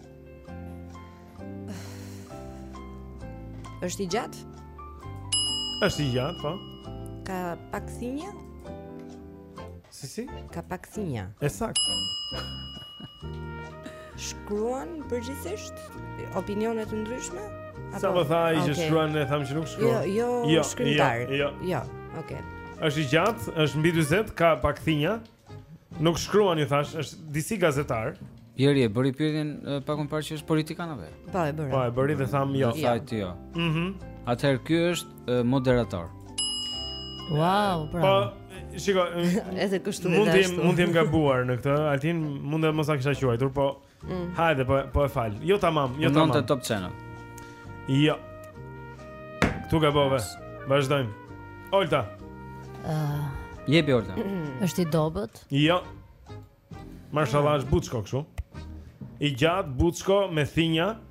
Është i gjatë? Është i gjatë, po. Ka pak thinja? Si si? Ka pak thinja. E saktë. Shkruan përgjithësisht opinione të ndryshme? Apo? Sa më tha ai që shkruan, ne thamë që nuk shkruan. Jo, jo, jo, jo shkrimtar. Jo. jo. jo. Okej. Okay. Është i gjatë, është mbi 40, ka pak thinja. Nuk shkruan ju thashë, është disi gazetar. Jeri e bëri pyetjen pak më parë që është politikan apo? Jo? Po e bëri. Po e bëri dhe thamë jo. Sa ti jo. Mhm. Mm Atëherë ky është moderator. Wow, bravo. Po, shiko, edhe kështu mund të mund të jem gabuar në këtë. Altin mund të mos e kisha quajtur, po Mm. Hajde, po po e fal. Jo tamam, jo tamam. Punon te Top Channel. Jo. Këtu gabove. Vazhdojmë. Olta. Ëh. Uh, Jepi Olta. Është i dobët? Jo. Marshallah, është buçko kështu. I gjatë buçko me thinja. Mm.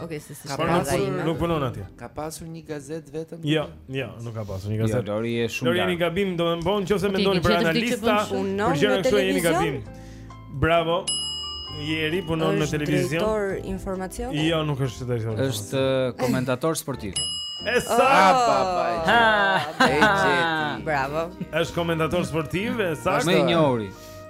Okej, se si shkruan ai. Nuk punon atje. Ka pasur një gazetë vetëm? Jo, jo, nuk ka pasur një jo, gazetë. Jo, Lori është shumë. Lori jeni gabim, domethënë nëse mendoni për analista. Për gjëra këtu jeni gabim. Bravo. Jeri punon në televizion. Është drejtor informacioni? Jo, nuk është drejtor. Është uh, komentator sportiv. E saktë oh, baba. Ha, e gjeti. Bravo. Është komentator sportiv, e saktë. Më i njohuri.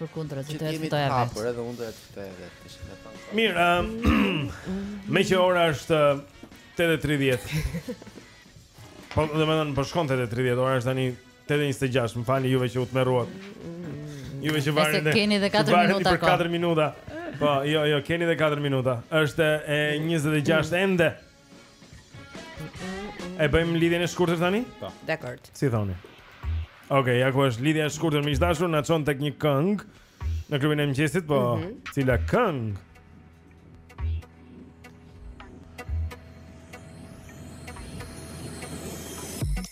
Për kundra, që të e të të e vetë Edhe unë dhe të të e vetë Mirë, meqë ora është 8.30 Po, domethënë, po shkon 8.30, ora është tani 8.26, më falni juve që u tmerruat Juve që varën dhe keni dhe 4 minuta për 4 minuta Po, jo, jo, keni dhe 4 minuta është e 26 ende E bëjmë lidhjen e shkurtër tani? Po. Dakor. Si thoni? Okej, okay, ja ku është lidhja e shkurtër më e dashur, na çon tek një këngë në klubin e mëngjesit, po mm -hmm. cila këngë?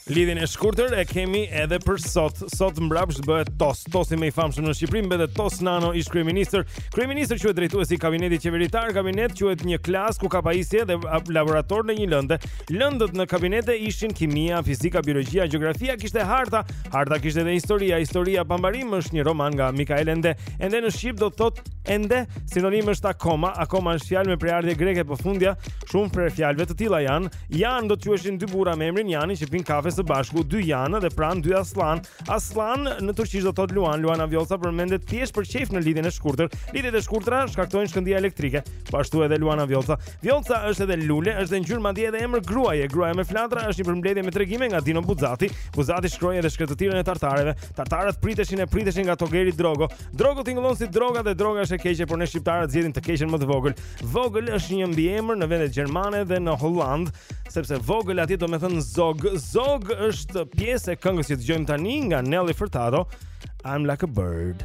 Lidhjen e shkurtër e kemi edhe për sot. Sot mbrapsht bëhet tos. Tosi më i famshëm në Shqipëri mbetet Tos Nano, ish-kryeministër. Kryeministër quhet drejtuesi i kabinetit qeveritar, kabinet quhet një klasë ku ka pajisje dhe laborator në një lëndë. Lëndët në kabinete ishin kimia, fizika, biologjia, gjeografia, kishte harta, harta kishte edhe historia, historia pa mbarim është një roman nga Mikael Ende. Ende në shqip do të thotë ende, sinonim është akoma, akoma është fjalë me prejardhje greke po fundja, shumë prej fjalëve të tilla janë Janë do të quheshin dy burra me emrin Jani që pinë kafe së bashku, dy Janë dhe pranë dy Asllan. Asllan në turqisht do thotë Luan, Luana Vjollca përmendet thjesht për qejf në lidhjen e shkurtër. Lidhjet e shkurtra shkaktojnë shkëndija elektrike, po ashtu edhe Luana Vjollca. Vjollca është edhe lule, është edhe ngjyrë madje edhe emër gruaje. Gruaja me flatra është një përmbledhje me tregime nga Dino Buzati. Buzati shkroi edhe shkretëtirën e tartarëve. Tartarët priteshin e priteshin nga Togeri Drogo. Drogo tingëllon si droga dhe droga është e keqe, por ne shqiptarët zgjedhim të keqen më të vogël. Vogël është një mbiemër në vendet gjermane dhe në Holandë, sepse Vogel atje domethënë zog. Zog është pjesë e këngës që dëgjojmë tani nga Nelly Furtado, I'm like a bird.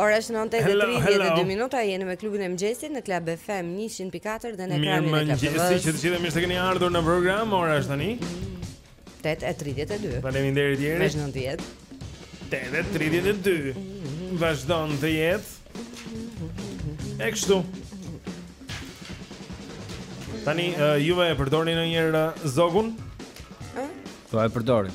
Ora është 9:32 minuta, jeni me klubin e mëngjesit në Club FM 104 dhe në ekranin e Club TV. Mirëmëngjesi të gjithë, mirë se keni ardhur në program. Ora është tani 8:32. Faleminderit jeri. Është 9:10. 8:32. Vazhdon të jetë. E kështu. Tani uh, juve e përdorni ndonjëherë uh, zogun? Ëh? Po e përdorim.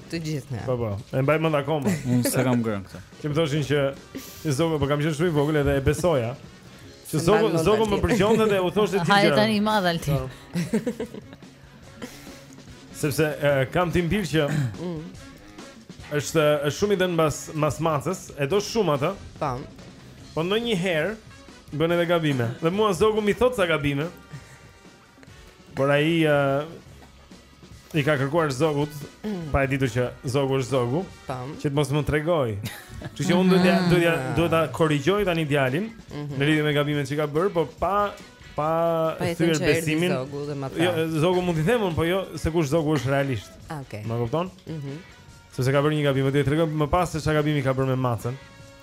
Të gjithë ne. Po po. E mbaj mend akoma. Unë s'e kam ngrënë këtë. Se më thoshin që zogu po kam qenë shumë i vogël edhe e besoja. Që zogu zogu më përgjonte dhe u thoshte ti. Hajde tani i madh alti. Po. Sepse e, kam tim bir që mm. është është shumë i dhënë mbas mas macës, e do shumë atë. Po. Po ndonjëherë bën edhe gabime. Dhe mua zogu mi thot sa gabime. Por ai uh, i ka kërkuar Zogut, mm. pa e ditur që Zogu është Zogu, Tam. që të mos më tregojë. Që që unë duhet të ja, do ta korrigjoj tani djalin mm -hmm. në lidhje me gabimet që ka bërë, por pa pa e thyer besimin. Zogu dhe maca. Jo, Zogu mund t'i them unë, po jo se kush Zogu është realisht. Ah, okej. Okay. Ma kupton? Mhm. Mm Sepse ka bërë një gabim, do të tregoj më pas se ça gabimi ka bërë me macën.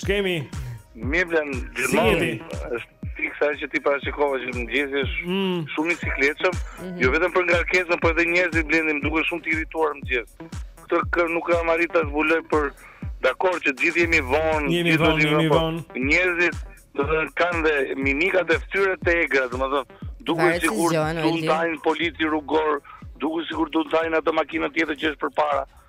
Ç'kemi? Mirë Blend, gjithmonë është fiksa që ti parashikova që mëngjesi është mm. shumë i cikletshëm, mm -hmm. jo vetëm për ngarkesën, por edhe njerëzit Blendi më duken shumë të irrituar në mëngjes. Këtë kë nuk kam arrit ta zbuloj por dakord që gjithë jemi vonë, jemi vonë, jemi vonë. Njerëzit do të kanë dhe mimikat e fytyrës të egra, domethënë duket sikur do të hanë policin rrugor, duket sikur do të hanë atë makinën tjetër që është përpara.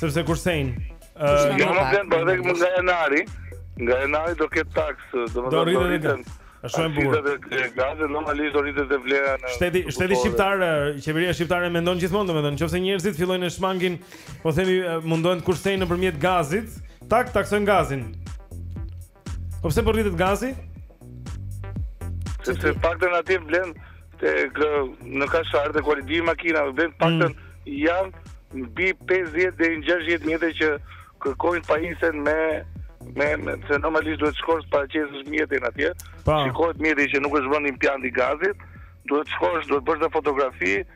Sepse kursejnë uh, Nga më vend, për dhe më nga janari Nga janari do ketë taksë Do më do rriten Është shumë bukur. Ato gazet normalisht do rritet dhe vlera në Shteti, shteti shqiptar, qeveria shqiptare mendon gjithmonë, domethënë, nëse njerëzit fillojnë të shmangin, po themi mundohen të kursejnë nëpërmjet gazit, tak taksojnë gazin. Po pse po rritet gazi? Sepse paktën atje Blend te kë, në Kashar te kolaudimi i makinave Blend paktën mm. janë mbi 50 deri në 60 mjete që kërkojnë pajisën me me, me se normalisht duhet shkosh paraqesësh mjetin atje. Pa. Shikohet mjeti që nuk është vënë impianti i gazit, duhet shkosh, duhet bësh dhe fotografi,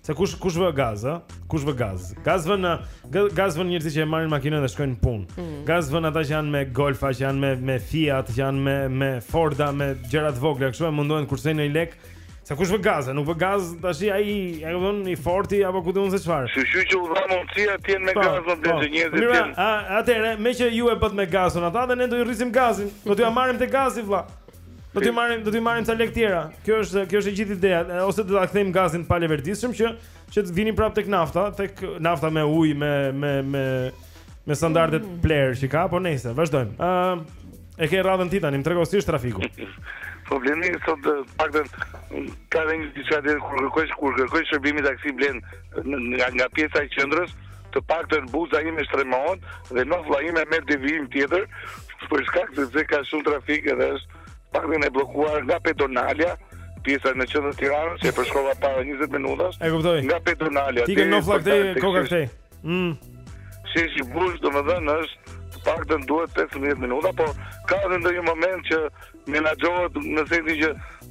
Se kush kush vë gaz, ë? Kush vë gaz? Gaz vënë gaz vënë njerëzit që e marrin makinën dhe shkojnë në punë. Mm. Gaz vënë ata që janë me Golfa, që janë me me Fiat, që janë me me Forda, me gjëra të vogla, kështu e mundohen të kursejnë një lek. Se kush vë gaz, nuk vë gaz tash ai, ai do i forti apo ku di unë se çfarë. Kështu që u dha mundësia të jenë me po, gaz, ata po. njerëzit. Mirë, atëherë, meqë ju e bëtë me gaz hata dhe ne do i rrisim gazin. Do t'ju marrim te gazi vlla. Do t'i marrim, do t'i marrim ca lek tjera. Kjo është, kjo është e gjithë ideja, ose do ta kthejmë gazin të paleverdisshëm që që të vini prapë tek nafta, tek nafta me ujë, me me me me standardet mm. plehër që ka, po nejse, vazhdojmë. Ë uh, e ke radhën ti tani, më trego si është trafiku. Problemi është sot paktën ka një diçka dhe kur kërkoj kur kërkoj shërbimin taksi Blend nga nga pjesa e qendrës, Të paktën buza ime shtrembërohet dhe nofla ime merr devijim tjetër për shkak se se ka shumë trafik edhe është paktën e bllokuar nga pedonalja pjesa në qendër të Tiranës që e përshkova para 20 minutash. E kuptoj. Nga pedonalja. Ti ke nofla këtej, koka këtej. Mm. Sheshi bosh, domethënë është paktën duhet 15 minuta, por ka edhe ndonjë moment që menaxhohet në sensin që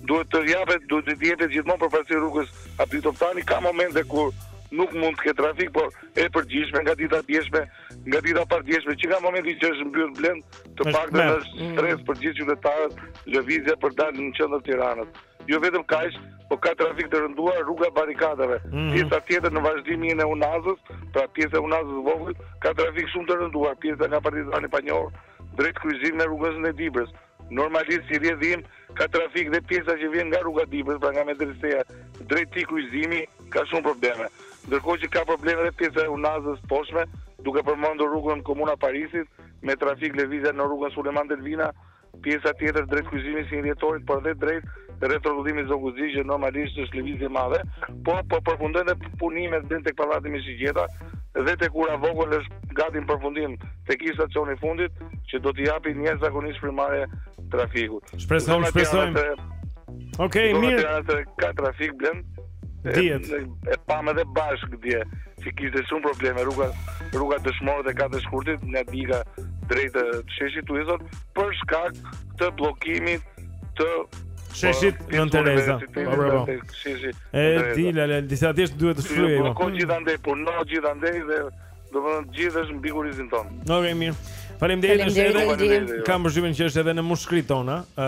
duhet të japet, duhet të jepet gjithmonë përparësi rrugës Abdi Toptani, ka momente kur nuk mund të ketë trafik, por e përgjithshme nga dita e djeshme, nga dita e pardjeshme, që nga momenti që është mbyllur Blend, të paktën është stres për gjithë qytetarët, lëvizja për të dalë në qendër të Tiranës. Jo vetëm kaq, po ka trafik të rënduar rruga e Barrikadave. Mm -hmm. Pjesa tjetër në vazhdimin e unazës, pra pjesa e unazës së vogël, ka trafik shumë të rënduar, pjesa nga Partizani i Panjohur, drejt kryqëzimit me rrugën e Dibrës. Normalisht si rrjedhim ka trafik dhe pjesa që vjen nga rruga Dibrës, pra nga medreseja drejt këtij kryqëzimi ka shumë probleme. Ndërkohë që ka probleme dhe pjesa e Unazës poshtme, duke përmendur rrugën Komuna Parisit me trafik lëvizja në rrugën Sulejman Delvina, pjesa tjetër drejt kryqëzimit 21 Dhjetorit por dhe drejt rrethrrotullimit Zogu i Zi që normalisht është lëvizje e madhe, po po përfundojnë dhe punimet deri tek pallati me Shigjeta dhe tek ura vogël është gati në përfundim tek stacioni i fundit që do t'i japi një zgjidhje primare trafikut. Shpresojmë, shpresojmë. Okej, okay, mirë. Zona të ka trafik Blendi. Dihet. E pamë edhe bashkë dje. Si kishte shumë probleme rruga rruga dëshmorët e katër shkurtit nga Diga drejt sheshit Uillson për shkak të bllokimit të Sheshit Nënë Tereza. Po, po, po. E di la la, disi duhet të shfryjë. Po ku gjithandej po no gjithandej dhe do të thonë gjithë është mbi kurrizin tonë. Okej, mirë. Faleminderit është edhe kam përshtypjen që është edhe në mushkëritë tona. Ë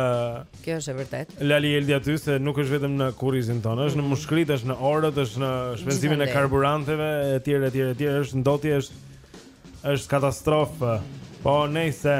Kjo është e vërtetë. Lali Eri aty se nuk është vetëm në kurrizin tonë, është në mushkëritë, është në orët, është në shpenzimin e karburanteve etj etj etj, është ndotje është është katastrofë. Po nejse.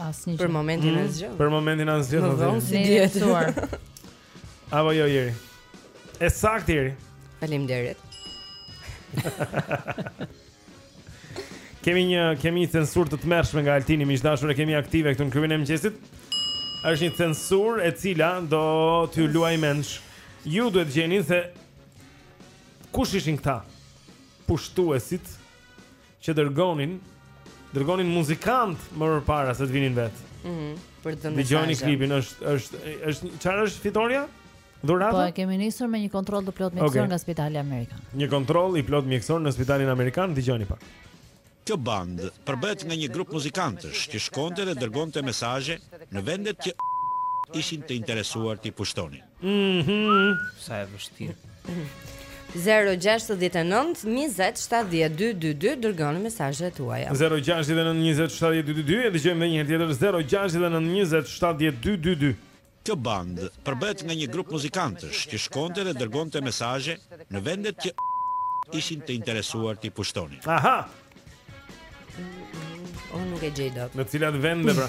Asnjë gjë. Për momentin mm. asgjë. Për momentin asgjë. Më vjen si dietuar. Apo jo Jeri. E saktë Jeri. Faleminderit. kemi një kemi një censurë të tmerrshme nga Altini, miq të dashur, e kemi aktive këtu në klubin e mëngjesit. Është një censurë e cila do t'ju luajë mendsh. Ju duhet të gjeni se kush ishin këta pushtuesit që dërgonin dërgonin muzikantë më përpara se të vinin vetë. Mhm. Mm për të dhënë. Dëgjoni klipin, është është është çfarë është fitorja? Dhurata? Po e kemi nisur me një kontroll të plotë mjekësor okay. nga Spitali Amerikan. Një kontroll i plotë mjekësor në Spitalin Amerikan, dëgjoni pak. Kjo bandë përbëhet nga një grup muzikantësh që shkonte dhe dërgonte mesazhe në vendet që ishin të interesuar t'i pushtonin. Mhm. Sa e vështirë. 0-6-19-27-12-22 Dërgoni mesazhet tuaja 0-6-19-27-12-22 E dëgjojmë dhe njëherë tjetër 0-6-19-27-12-22 Kjo bandë përbëhet nga një grup muzikantësh që shkonte dhe dërgonte mesazhe në vendet që ishin të interesuar t'i pushtonin Aha! Unë nuk e gjej dot. Në cilat vende pra?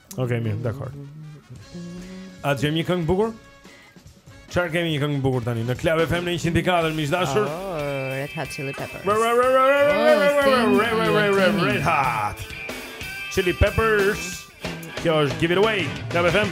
Okej, okay, mirë, dakord. A dëgjojmë një këngë bukur? Çfarë kemi një këngë bukur tani? Në Club FM në 104 miq të dashur. Oh, Red Hot Chili Peppers. Red Hot Chili Peppers. Kjo është Give It Away. Club FM.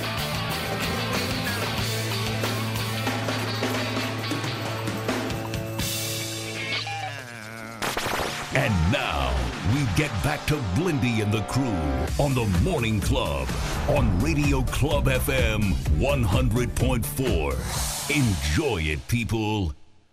get back to Blindy and the crew on the Morning Club on Radio Club FM 100.4. Enjoy it, people.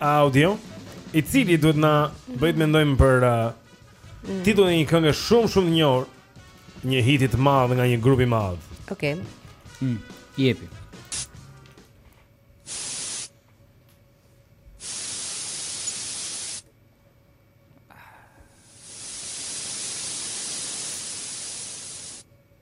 audio i cili duhet të na bëjë të mendojmë për uh, mm. titullin e një kënge shumë shumë të njohur, një hiti të madh nga një grup i madh. Okej. Okay. Mm, jepi.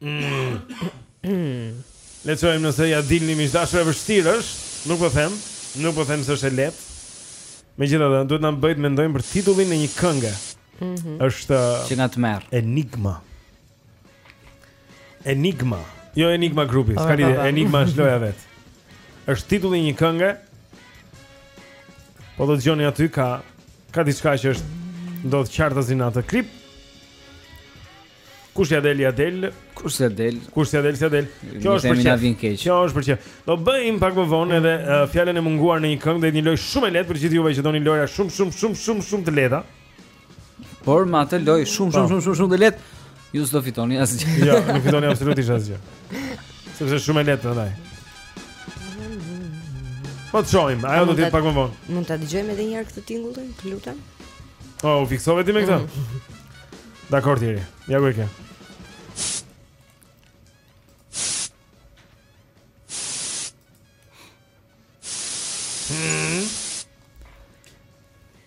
Mm. Le të shojmë nëse ia dilni miq të dashur e vështirë është, nuk po them, nuk po them se është e lehtë. Megjithatë, duhet të na bëjë të mendojmë për titullin e një kënge. Mhm. Mm është që nga të merr. Enigma. Enigma. Jo Enigma grupi, s'ka lidhje. Po, po, po. Enigma është loja vetë. Është titulli i një kënge. Po do të dëgjoni aty ka ka diçka që është ndodh qartazi në atë klip. Kush ia del ia del? Kur s'ia del? Kur s'ia del s'ia del. Kjo është për çfarë? Kjo është për çfarë? Do bëjmë pak më vonë edhe uh, fjalën e munguar në një këngë dhe një lojë shumë e lehtë për gjithë ju që doni lojëra shumë shumë shumë shumë shumë të lehta. Por me atë lojë shumë shumë shumë shumë shumë të lehtë ju s'do fitoni asgjë. Jo, nuk fitoni absolutisht asgjë. Sepse është shumë e lehtë prandaj. Po të shojmë, ajo do të jetë pak më vonë. Mund ta dëgjojmë edhe një herë këtë tingullin, të lutem. Po, u fiksove ti me këtë? Mm. Dakord ti. Ja ku e ke. Hmm.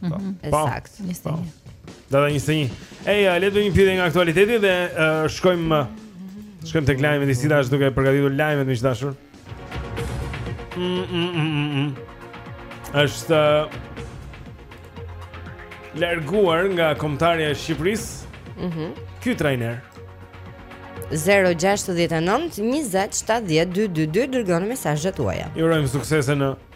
Mm -hmm. E saktë, 21. Data 21. Ej, le të bëjmë një pyetje nga aktualiteti dhe uh, shkojmë shkojmë tek lajmet, Disi tash duke përgatitur lajmet miq të dashur. Mm, mm, mm, është uh, larguar nga kombëtarja e Shqipërisë. Mhm. Mm Ky trajner. 069 20 70 222 dërgoni mesazhet tuaja. Ju urojmë suksese në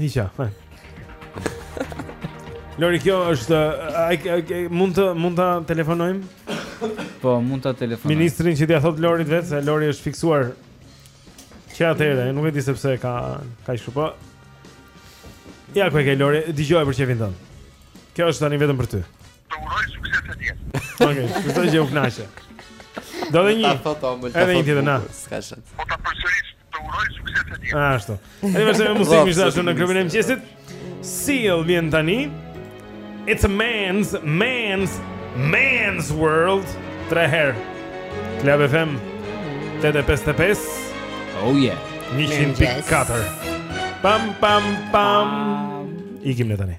Nisha. Lori kjo është ai mund të mund ta telefonojmë? Po, mund ta telefonojmë. Ministrin që t'ia thotë Lorit vetë se Lori është fiksuar. Që atëherë, nuk e di sepse ka ka kështu po. Ja ku e ke Lori, dëgjoje për qejfin tënd. Kjo është tani vetëm për ty. Të uroj suksese të tjera. Okej, shpresoj që u kënaqe. Do dhe një. Edhe një tjetër na. S'ka shans. Po ta përsëris Të uroj suksese të tjera. Ashtu. Ne vazhdojmë me muzikë miq të dashur në klubin e mëngjesit. Seal vjen tani. It's a man's man's man's world. Tre herë. Club FM 855. Oh yeah. 100.4. Pam pam pam. Ikim ne tani.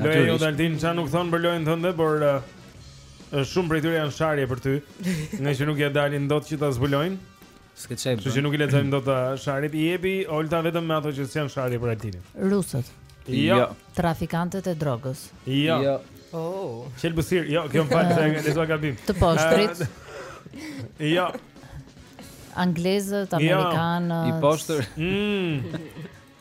Loja jote Altin, ça nuk thonë për lojën tënde, por uh, shumë prej tyre janë sharje për ty, ngaqë nuk ia dalin dot që ta zbulojnë. S'ke faj. Kështu që nuk i lexojmë dot uh, sharjet. Jepi Olta vetëm me ato që janë sharje për Altinin. Rusët. Jo. jo. Trafikantët e drogës. Jo. Jo. Oh. Çelbësir, jo, kjo më fal se e lexova gabim. Të poshtrit. Jo. Anglezët, jo. amerikanët. I poshtër. Mm.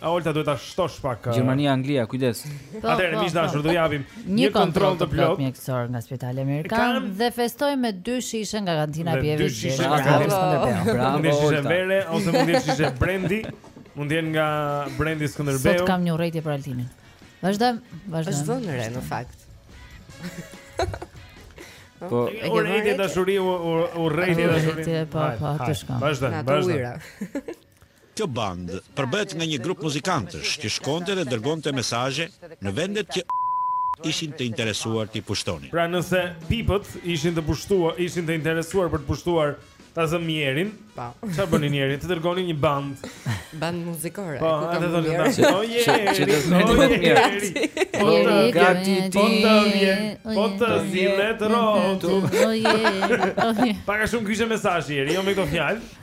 A Olta duhet ta shtosh pak. Uh... Gjermania, Anglia, kujdes. Po, po, Atëherë miq të dashur, do japim një kontroll të plotë mjekësor nga Spitali Amerikan Kam... dhe festojmë me dy shishe nga kantina Pjeve. Dy shishe nga kantina Skënderbeu. Bravo. Dy shishe vere ose mund të jenë shishe brendi, mund të jenë nga brendi Skënderbeu. Sot kam një urrejtje për Altinin. Vazhdojmë, vazhdojmë. Është vënë re në fakt. Po, e ke vënë dashuri, urrejtje dashuri. Po, po, atë shkon. Vazhdojmë, vazhdojmë. Kjo bandë përbëhet nga një grup muzikantësh që shkonte dhe dërgonte mesazhe në vendet që ishin të interesuar t'i pushtonin. Pra nëse tipët ishin të pushtuar, ishin të interesuar për të pushtuar ta zëmë Jerin, po. çfarë bënin Jerin? Të dërgonin një bandë. Bandë muzikore. Po, atë do të thotë. Oh yeah. Që ta zëmë Jerin. Po të gati ti. Po të vjen. Po të zile të rrotu. Oh yeah. Para shumë kishe mesazh Jeri, jo me këto fjalë.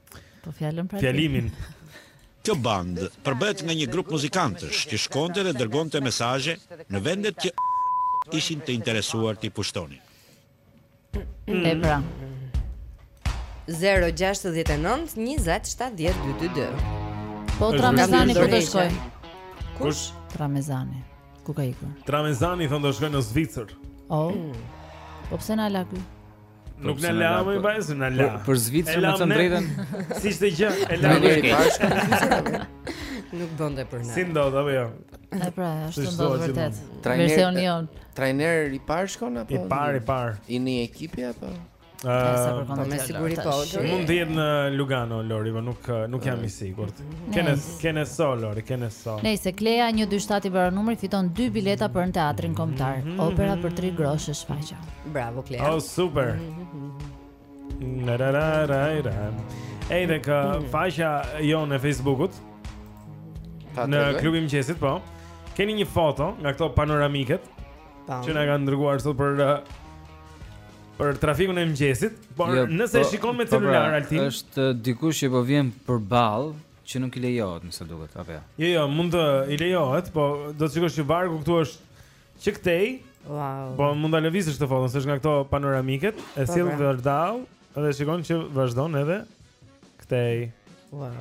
Po fjalën pra. Fjalimin. Kjo bandë përbëhet nga një grup muzikantësh që shkonte dhe dërgonte mesazhe në vendet që ishin të interesuar t'i pushtonin. E pra. 069 20 70 222. Po Tramezani ku do shkojë? Kush? Tramezani. Ku ka ikur? Tramezani thonë do shkojë në Zvicër. Oh. Po pse na la ky? Nuk na la më vajzë, na la. Për Zvicrën me thënë të drejtën. S'ishte gjë? E la më vajzë. Nuk donte për ne. Se ndodh apo jo? E pra, është ndodh vërtet. Trajner Union. Trajner i parë shkon apo? I parë, i parë. I një ekipi apo? Ëh, po me siguri po. Mund të jetë në Lugano Lori, por nuk nuk jam i sigurt. Kenë kenë sol Lori, kenë sol. Nejse Klea 127 i baro numri fiton 2 bileta për në teatrin kombëtar. Mhm. Opera për 3 grosh shfaqja. Bravo Klea. Oh super. Na ra ra ra ra. Ej dhe te mm. faqja jonë e Facebookut. Në Klubin e Mëngjesit po. Keni një foto nga këto panoramiket që na kanë dërguar sot për uh, për trafikun e mëngjesit, por jo, nëse po, shikon me po, pra, celular Altin, është uh, dikush që po vjen përballë që nuk i lejohet, me sa duket, apo jo. Jo, jo, mund të i lejohet, po do të shikosh që vargu këtu është Që këtej Wow Po mund ta lëvizësh këtë foton, se është nga këto panoramiket E po, sille vërdallë Dhe shikon që vazhdon edhe Këtej Wow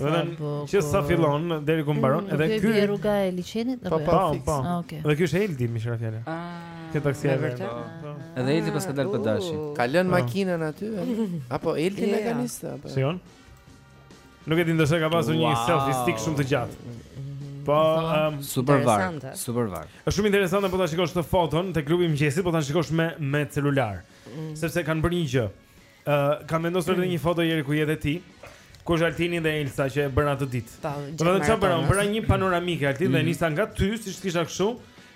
Dhe që sa fillon, deri ku mbaron Edhe kjo e rruga e liqenit Po, po, po ah, Dhe ky është Eldi, me shumë fjalë ah, Kjo taksia e vërte po. Edhe Eldi pas ka dalë pa dashje Ka lënë ah. makinën aty Apo Eldi në kanista Shikon Nuk e di ndoshta ka pasur një selfie stick shumë të gjatë. Po, um, super var, super var. Është shumë interesante po ta shikosh këtë foton te klubi i mëngjesit, po ta shikosh me me celular. Mm. Sepse kanë bërë një gjë. Ë, uh, kam vendosur edhe mm. një foto Eri ku je dhe ti. Ku është Altini dhe Elsa që e bëra atë ditë. Po, do ti çfarë bëra? Bëra një panoramike Altini dhe mm. nisa nga ty, siç kisha kështu.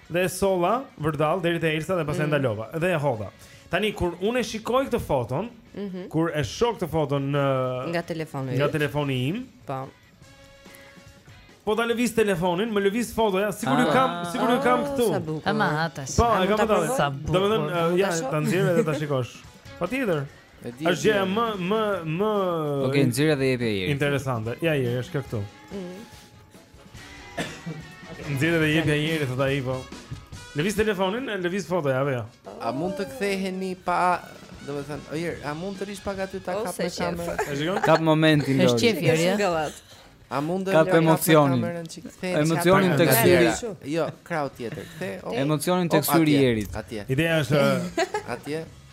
Dhe e solla vërdallë deri te Elsa dhe pastaj mm. ndalova. Dhe e hodha. Tani kur unë e shikoj këtë foton, mm -hmm. kur e shoh këtë foton në nga telefoni. Nga telefoni im. Po. Po ta lëviz telefonin, më lëviz fotoja, sikur ju ah. kam, sikur ju kam ah, këtu. e kam atë. Po, e kam atë. Domethënë, eh, ja, ta nxjerr edhe ta shikosh. Patjetër. Është gjë më më më Okej, nxjerr edhe jepja Erit. Interesante. Ja, Eri është këtu. Mm. Nxirre dhe jepja Erit thotë ai po. Lëviz telefonin, lëviz fotoja apo jo? A mund të ktheheni pak Domethënë, o Er, a mund të rish pak aty ta kap me kamerë? E shikon? Kap momentin dorë. Është çefi, ja. A mund të kap emocionin? Emocionin tek syri. Jo, krahu tjetër. Kthe. Emocionin tek syri i Erit. Atje. Ideja është atje.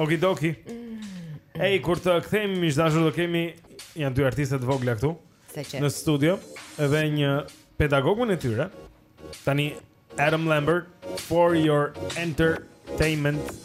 Okidoki. Ej, kur të kthehemi miq dashur do kemi, janë dy artiste të vogla këtu në studio dhe një pedagogun e tyre. Tani Adam Lambert for your entertainment.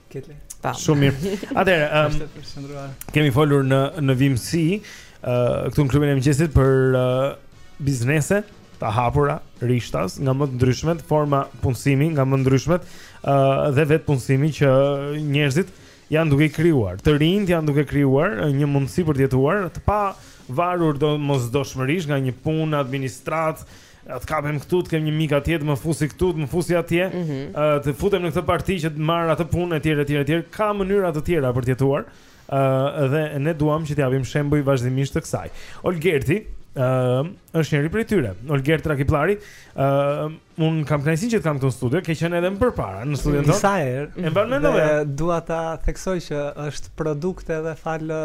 Ketle. Shumë mirë. Atëherë, um, kemi folur në vijimësi, ë uh, këtu në klubin e mëngjesit për uh, biznese të hapura, rishtas, nga më të ndryshmet, forma punësimi nga më të ndryshmet, ë uh, dhe vetëpunësimi që njerëzit janë duke krijuar. Të rinjtë janë duke krijuar një mundësi për të jetuar të pavarur domosdoshmërisht nga një punë administrate Të kapem këtu, të kem një mik atje, të më fusi këtu, të më fusi atje, të futem në këtë parti që të marr atë punë etj etj etj. Ka mënyra të tjera për të jetuar. Ë uh, dhe ne duam që të japim shembuj vazhdimisht të kësaj. Olgerti, ë uh, është njëri prej tyre. Olgert Rakipllari, ë uh, unë kam kënaqësinë që të kam këtu në studio, ke qenë edhe më përpara në studion tonë. Disa herë. E mban mend edhe. Dua ta theksoj që është produkt edhe falë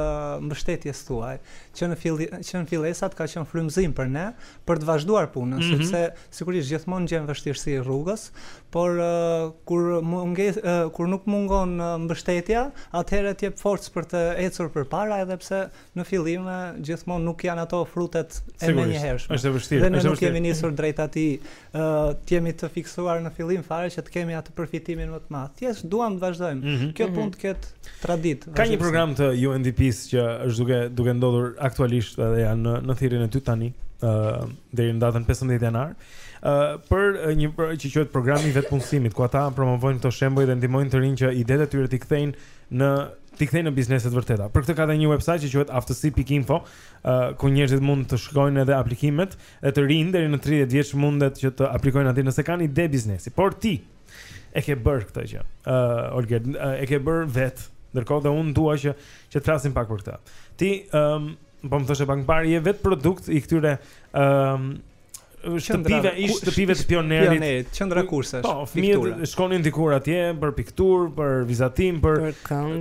mbështetjes suaj, që në filli që në fillesat ka qenë frymëzim për ne, për të vazhduar punën, mm -hmm. sepse sigurisht gjithmonë gjen vështirësi rrugës, por uh, kur munge, uh, kur nuk mungon uh, mbështetja, atëherë të jep forcë për të ecur përpara edhe pse në fillim uh, gjithmonë nuk janë ato frutet e menjëhershme. Është e vështirë. Dhe ne nuk jemi nisur drejt atij, ë uh, të jemi të fiksuar në fillim fare që të kemi atë përfitimin më të madh. Thjesht duam të vazhdojmë. Mm -hmm. Kjo mm -hmm. punë të ketë traditë. Ka një program të UNDP-s që është duke duke ndodhur aktualisht edhe janë në në thirrjen e dytë tani, ë uh, deri në datën 15 janar. ë uh, për një për, që quhet programi i vetëpunësimit, ku ata promovojnë këto shembuj dhe ndihmojnë të rinj që idetë e tyre t'i kthejnë në t'i kthejnë në biznese të vërteta. Për këtë ka dhe një website që quhet aftësi pikë info, ë uh, ku njerëzit mund të shkojnë edhe aplikimet dhe të rinj deri në 30 vjeç mundet që të aplikojnë aty nëse kanë ide biznesi. Por ti, e ke bër këtë gjë. Ë uh, Olga, e ke bër vet. Ndërkohë dhe unë dua që që të flasim pak për këtë. Ti ëm um, po më thoshe pak më parë je vet produkt i këtyre ëm um, shtëpive ish shtëpive të pionerit. Pionerit, qendra kursesh. Po, fëmijët shkonin dikur atje për pikturë, për vizatim, për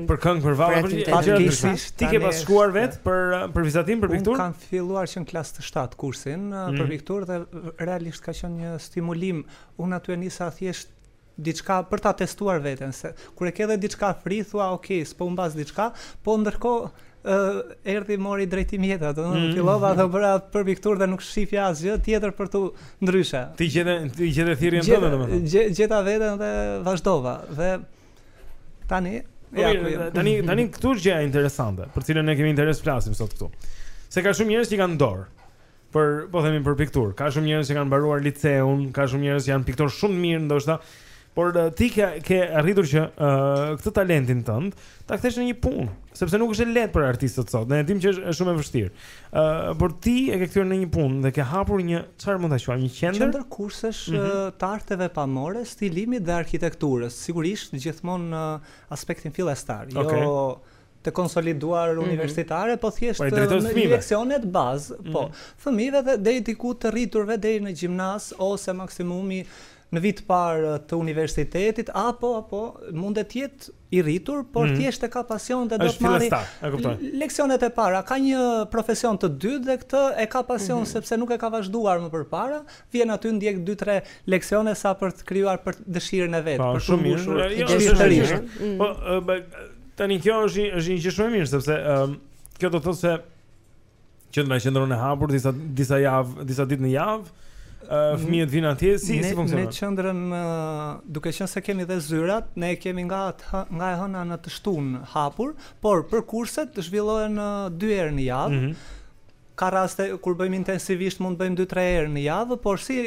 për këngë, për valle, për gjëra. Ti ke pas shkuar vet për për vizatim, për pikturë? Kam filluar që në klasë të 7 kursin për mm. pikturë dhe realisht ka qenë një stimulim Unë aty e nisa thjesht diçka për ta testuar veten, se kur e ke dhe diçka fri thua ok, s'po humb as diçka, po ndërkohë ë erdhi mori drejtim jeta, do të thonë mm. fillova të bëra për pikturë dhe nuk shifja asgjë tjetër për tu ndryshe. Ti gjete ti gjete thirrjen tënde domethënë. Gjeta veten dhe vazhdova dhe tani po ja ku. Tani tani këtu është gjëja interesante, për cilën ne kemi interes flasim sot këtu. Se ka shumë njerëz që kanë dorë. për po themi për pikturë. Ka shumë njerëz që kanë mbaruar liceun, ka shumë njerëz që janë piktorë shumë të mirë ndoshta. Por eh, ti ke ke arritur që uh, këtë talentin tënd ta kthesh në një punë, sepse nuk është e lehtë për artistët sot. Ne e dimë që është, është shumë e vështirë. Ë, uh, por ti e ke kthyer në një punë dhe ke hapur një çfarë mund ta quajmë një qendër? Qendër kursesh mm -hmm. të arteve pamore, stilimit dhe arkitekturës. Sigurisht gjithmonë në aspektin fillestar, okay. jo të konsoliduar mm -hmm. universitare, po thjesht po, leksionet bazë, mm -hmm. po, fëmijëve dhe deri diku të rriturve deri në gjimnaz ose maksimumi në vit të parë të universitetit apo apo mund të jetë i rritur, por mm -hmm. thjesht e ka pasion dhe do të marrë leksionet e para. Ka një profesion të dytë dhe këtë e ka pasion mm -hmm. sepse nuk e ka vazhduar më përpara vjen aty ndjek dy tre leksione sa për të krijuar për dëshirën e vet, po, për të mbushur jo, të gjithë të rinj. Mm. Po tani kjo është është një gjë shumë e mirë sepse ëm kjo do të thotë se qendra qendron e hapur disa disa javë, disa ditë në javë. Uh, fëmijët vinë atje si ne, si funksionon? Ne qendrën uh, duke qenë se kemi dhe zyrat, ne kemi nga të, nga e hëna në të shtunë hapur, por për kurset zhvillohen uh, dy herë në javë. Mm -hmm. Ka raste kur bëjmë intensivisht mund të bëjmë dy tre herë në javë, por si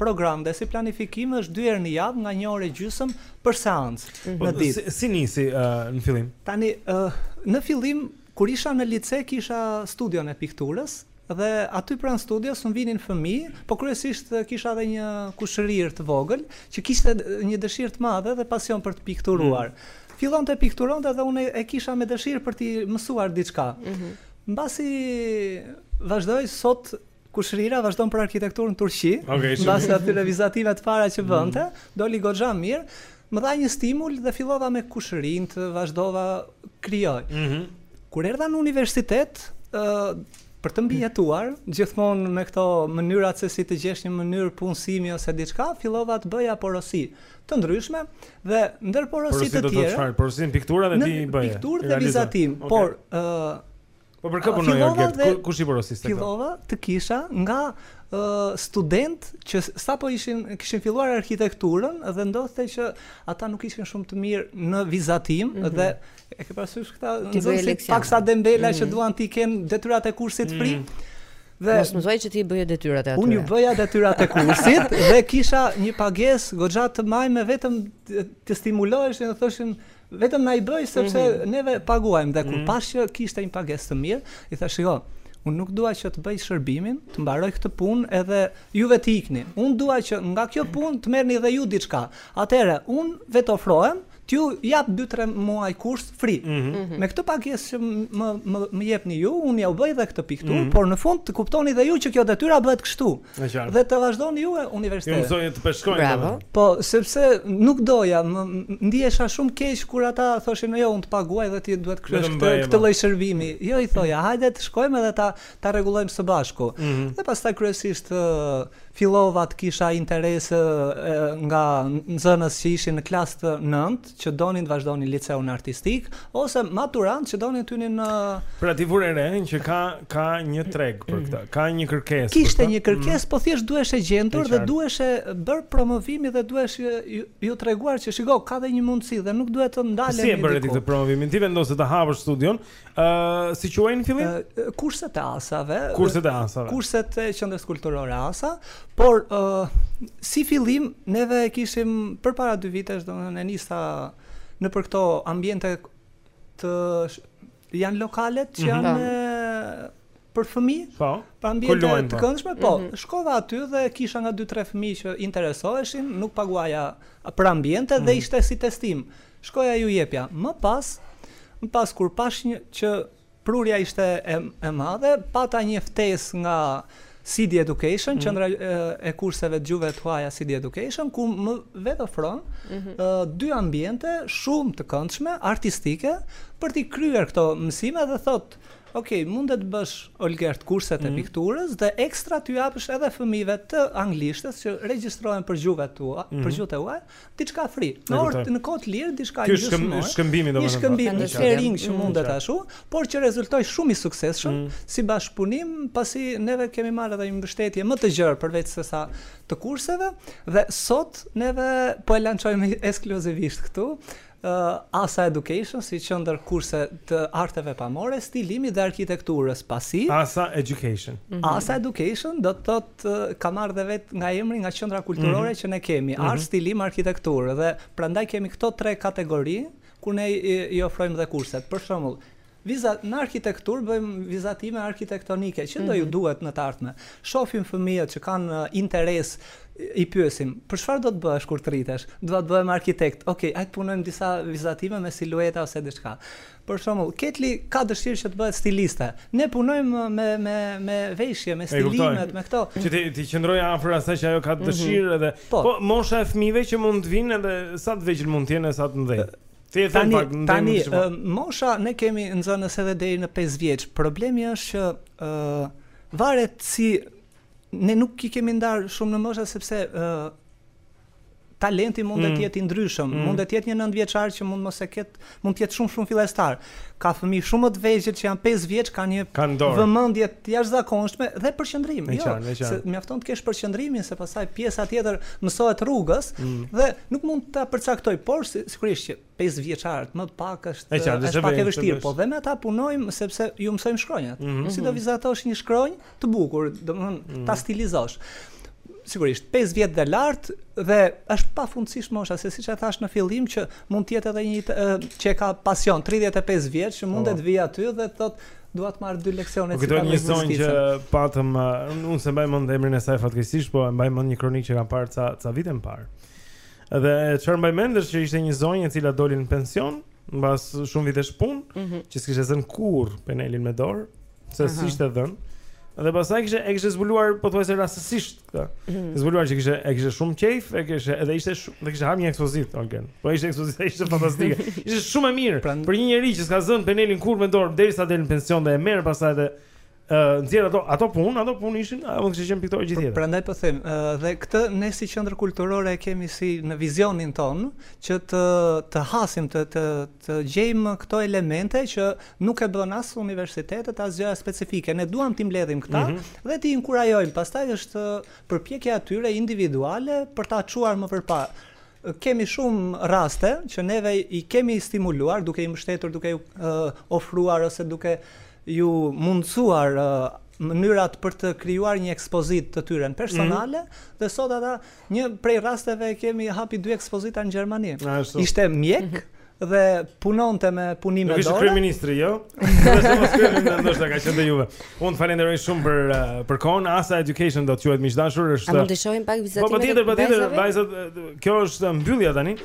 program dhe si planifikim është dy herë në javë nga një orë e gjysmë për seancë po, në ditë. Si, si nisi uh, në fillim? Tani uh, në fillim kur isha në lice kisha studion e pikturës, dhe aty pranë studios më vinin fëmijë, po kryesisht kisha edhe një kushërirë të vogël që kishte një dëshirë të madhe dhe pasion për të pikturuar. Mm. Fillonte pikturonte dhe unë e kisha me dëshirë për t'i mësuar diçka. Mm -hmm. Mbasi vazhdoi sot kushërira vazhdon për arkitekturë në Turqi. Okay, Mbasi atyre vizatimeve të para që bënte, mm. doli goxha mirë, më dha një stimul dhe fillova me kushërinjtë vazhdova krijoj. Mm -hmm. Kur erdha në universitet, ë uh, për të mbijetuar, gjithmonë me këto mënyrat se si të gjesh një mënyrë punësimi ose diçka, fillova të bëja porosi. të ndryshme dhe ndër porosi të tjera. Porosi në pikturë dhe ti i bëje. Në pikturë dhe vizatim, okay. por ë uh, Po për kë punoj Jorgert? Kush i porosiste këtë? Fillova të kisha nga ë uh, studentë që sapo ishin kishin filluar arkitekturën dhe ndodhte që ata nuk ishin shumë të mirë në vizatim mm -hmm. dhe E ke parasysh këta nxënësit paksa dembela mm. që duan t'i kenë detyrat e kursit mm. fri. Dhe mos më thuaj që ti bëje detyrat e atyre. Unë ju bëja detyrat e kursit dhe kisha një pagesë goxha të majme vetëm të stimulohesh dhe thoshin vetëm na i bëj sepse mm -hmm. neve paguajmë dhe kur mm -hmm. pashë që kishte një pagesë të mirë, i thashë jo, unë nuk dua që të bëj shërbimin, të mbaroj këtë punë edhe ju vetë ikni. Unë dua që nga kjo punë të merrni edhe ju diçka. Atëherë, unë vetë ofrohem T'ju jap dy tre muaj kurs free. Mm -hmm. Me këtë pagesë që më më, më jepni ju, unë jua bëj dhe këtë pikturë, mm -hmm. por në fund të kuptoni dhe ju që kjo detyra bëhet kështu. Dhe të vazhdoni juve universitet. Iu mësoni të peshkojnë. Bravo. Dhe. Po, sepse nuk doja, më ndihesha shumë keq kur ata thoshin jo, unë të paguaj dhe ti duhet kryesh këtë këtë lloj shërbimi. Jo i thoja, hajde të shkojmë edhe ta ta rregullojmë së bashku. Mm -hmm. Dhe pastaj kryesisht fillova të kisha interes nga nxënës që ishin në klasë të 9, që donin të vazhdonin liceun artistik ose maturantë që donin të hynin në Pra ti vure re që ka ka një treg për këtë. Ka një kërkesë. Kishte një kërkesë, mm. po thjesht duhesh e gjendur dhe duhesh e bërë promovimi dhe duhesh ju treguar që shiko, ka dhe një mundësi dhe nuk duhet të ndalen. Si e bëre ti këtë promovimin? Ti vendose të hapësh studion, Ë, uh, si quhej në fillim? Uh, kurset e asave. Kurset e asave. Kurset e qendrës kulturore asa, por ë uh, si fillim neve e kishim përpara dy vitesh, domethënë nisa nëpër këto ambiente të janë lokalet që mhm. janë mm -hmm. për fëmijë, po, për ambiente të po. këndshme, po, mm -hmm. shkova aty dhe kisha nga 2-3 fëmijë që interesoheshin, nuk paguaja për ambiente mm -hmm. dhe mhm. ishte si testim. Shkoja ju jepja. Më pas, më pas kur pashë një që prurja ishte e, e madhe, pata një ftesë nga CD Education, mm -hmm. qendra e kurseve të gjuhëve të huaja CD Education, ku më vetofron mm -hmm. uh, dy ambiente shumë të këndshme, artistike, për t'i kryer këto mësime dhe thot Ok, mund të bësh Olgert kurset e mhm. pikturës dhe ekstra t'ju japësh edhe fëmijëve të anglishtes që regjistrohen për gjuhët e huaja, për mhm. gjuhët e huaja, diçka fri. Në orë në kohë të lirë diçka e gjithë. Ky është shkëmbimi domethënë. Një shkëmbim një sharing që mundet mhm. ashtu, por që rezultoi shumë i suksesshëm si bashkëpunim, pasi neve kemi marrë edhe një mbështetje më të gjerë përveç se sa të kurseve dhe sot neve po e lançojmë ekskluzivisht këtu Asa Education si qendër kurse të arteve pamore, stilimit dhe arkitekturës, pasi, Asa Education. Asa Education do të thotë ka marrë dhe vetë nga emri nga qendra kulturore që ne kemi, art, stilim, arkitekturë dhe prandaj kemi këto tre kategori ku ne i ofrojmë dhe kurset. Për shembull, Viza në arkitekturë bëjmë vizatime arkitektonike, që do ju duhet në të ardhmen. Shohim fëmijët që kanë interes, i pyesim, për çfarë do të bëhesh kur të rritesh? Dua të bëhem arkitekt. Ok, hajde të punojmë disa vizatime me silueta ose diçka. Për shembull, Ketli ka dëshirë që të bëhet stiliste. Ne punojmë me me me veshje, me stilimet, me këto. Që t'i t'i qëndroj afër asaj që ajo ka dëshirë edhe. Po, mosha e fëmijëve që mund të vinë edhe sa të vegjël mund të jenë e sa të mëdhenj. Ti e the pak në tani mosha ne kemi nxënës edhe deri në 5 vjeç. Problemi është që ë uh, varet si ne nuk i kemi ndarë shumë në mosha sepse ë uh, talenti mund të mm. jetë i ndryshëm, mm. mund të jetë një 9 vjeçar që mund mos e ketë, mund të jetë shumë shumë fillestar. Ka fëmijë shumë të vegjël që janë 5 vjeç kanë një vëmendje të jashtëzakonshme dhe përqendrim. Jo, se mjafton të kesh përqendrimin se pastaj pjesa tjetër mësohet rrugës mm. dhe nuk mund ta përcaktoj, por sigurisht që 5 vjeçarët më pak është e qartë, është pak e vështirë, po dhe me ata punojmë sepse ju mësojmë shkronjat. Mm -hmm. Si do vizatosh një shkronjë të bukur, domethënë mm -hmm. ta stilizosh sigurisht 5 vjeç dhe lart dhe është pafundësisht mosha se siç e thashë në fillim që mund të jetë edhe një që e ka pasion 35 vjeç që mund të oh. të vijë aty dhe të thotë Dua të marr dy leksione si patëm. Kujtoj një zonjë që patëm, unë s'e mbaj mend emrin e saj fatkeqësisht, po e mbaj mend një kronikë që kam parë ca ca vite më parë. Dhe çfarë mbaj mend është që ishte një zonjë e cila doli në pension mbas shumë vitesh punë, mm -hmm. që s'kishte zënë kurrë penelin me dorë, se uh -huh. s'ishte dhënë. Dhe pastaj kishte e kishte zbuluar pothuajse rastësisht Këtë. Mhm. Të zbuluar që kishte e kishte shumë qejf, e kishte edhe ishte shumë, kishte hapur një ekspozitë organ. Po ishte ekspozita, ishte fantastike. Ishte shumë e mirë Pran... për një njeri që s'ka zënë penelin kurrë me dorë derisa del në pension dhe e merr pastaj edhe ë uh, nxjerr ato ato punë, ato punë ishin, a thu kishte qenë piktor gjithë jetën. Prandaj po them, uh, dhe këtë ne si qendër kulturore e kemi si në vizionin tonë që të të hasim të të Të gjejmë këto elemente që nuk e bënë as universitetet, as gjëra specifike. Ne duam t'i mbledhim këta mm -hmm. dhe t'i inkurajojmë. Pastaj është përpjekja e tyre individuale për ta çuar më përpara kemi shumë raste që neve i kemi stimuluar duke i mbështetur, duke u uh, ofruar ose duke u mundësuar uh, mënyrat për të krijuar një ekspozitë të tyre personale mm -hmm. dhe sot ata Një prej rasteve kemi hapi dy ekspozita në Gjermani. Ishte mjek dhe punonte me punime dorë. Nuk ishte kryeministri, jo? Nëse mos kemi në ndoshta ka qenë juve. Unë falenderoj shumë për eh, për kohën Asa Education do të quhet miq të dashur, është. A mund të shohim pak vizatimin? Po patjetër, patjetër, vajzat, eh, kjo është mbyllja tani.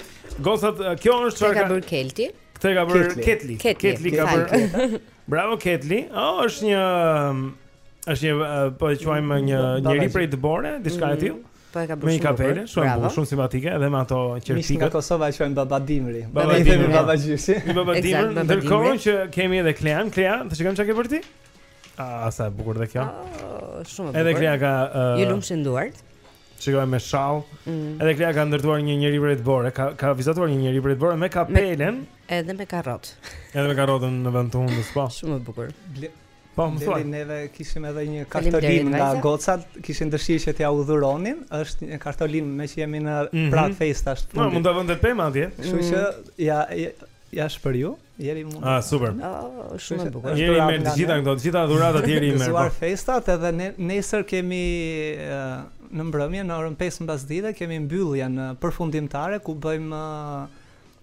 Gocat, eh, kjo është çfarë ka bërë Ketli? Këtë ka bërë Ketli. Ketli ka bërë. Bravo Ketli. Oh, është një Është një po e quajmë një njeri prej dëbore, diçka e mm, tillë. Po e ka bërë shumë. Me kapele, shumë bukur, shumë simpatike edhe me ato qerpikët. Miqtë nga Kosova e quajmë Baba Dimri. Ne i themi Baba Gjyshi. Ne Baba Dimri. Ndërkohë që kemi edhe Klean, Klea, të shikojmë çka ke bërë ti? Ah, sa e bukur dhe kjo. Oh, shumë e bukur. Edhe Klea ka uh, Ju lumshin duart. Shikojmë me shall. Mm. Edhe Klea ka ndërtuar një njeri prej dëbore, ka ka vizatuar një njeri prej dëbore me kapelen. Edhe me karotë. Edhe me karotën në vend të hundës, po. Shumë e bukur. Po, më thuaj. Neve kishim edhe një kartolinë nga gocat, kishin dëshirë që t'jua dhuronin, është një kartolinë meqë jemi në mhm. prag festash të fundit. Po, mund ta vëmë te pema atje. Kështu që, ja, ja është për ju, jeri mund. A, super. Oh, shumë e bukur. Jeri me të gjitha në këto, të gjitha dhuratat jeri me. Gëzuar po. festat edhe nesër kemi në mbrëmje, në orën 5 pasdite, kemi mbylljen përfundimtare, ku bëjmë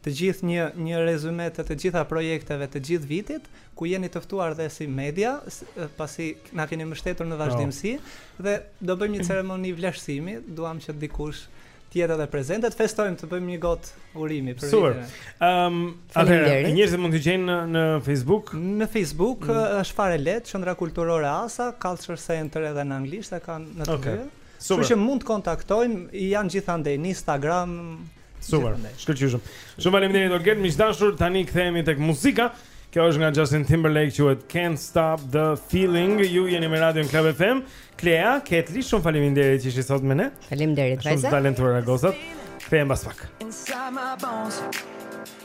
Të gjithë një një rezyme të të gjitha projekteve të gjithë vitit, ku jeni të ftuar dhe si media, pasi na keni mbështetur në vazhdimësi dhe do bëjmë një ceremoni vlerësimi, duam që dikush të jetë edhe prezente, të festojmë, të bëjmë një gotë urimi për Super. Ëm, atëherë njerëzit mund t'ju gjejnë në, në Facebook. Në Facebook mm. është fare lehtë, Qendra Kulturore Asa, Culture Center edhe në anglisht e kanë në të dy. Okay. Super. Kështu që mund të kontaktojnë, janë gjithandej në Instagram, Super. Shkëlqyshëm. Shumë faleminderit Olgert, miq të dashur, tani kthehemi tek muzika. Kjo është nga Justin Timberlake quhet Can't Stop the Feeling. Ju jeni me Radio Club FM. Klea, Ketli, shumë faleminderit që ishit sot me ne. Faleminderit vajza. Shumë të talentuara gocat. Kthehemi pas pak.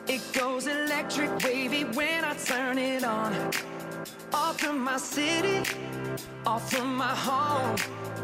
It goes electric wavy when I turn it on. All through my city, all through my home.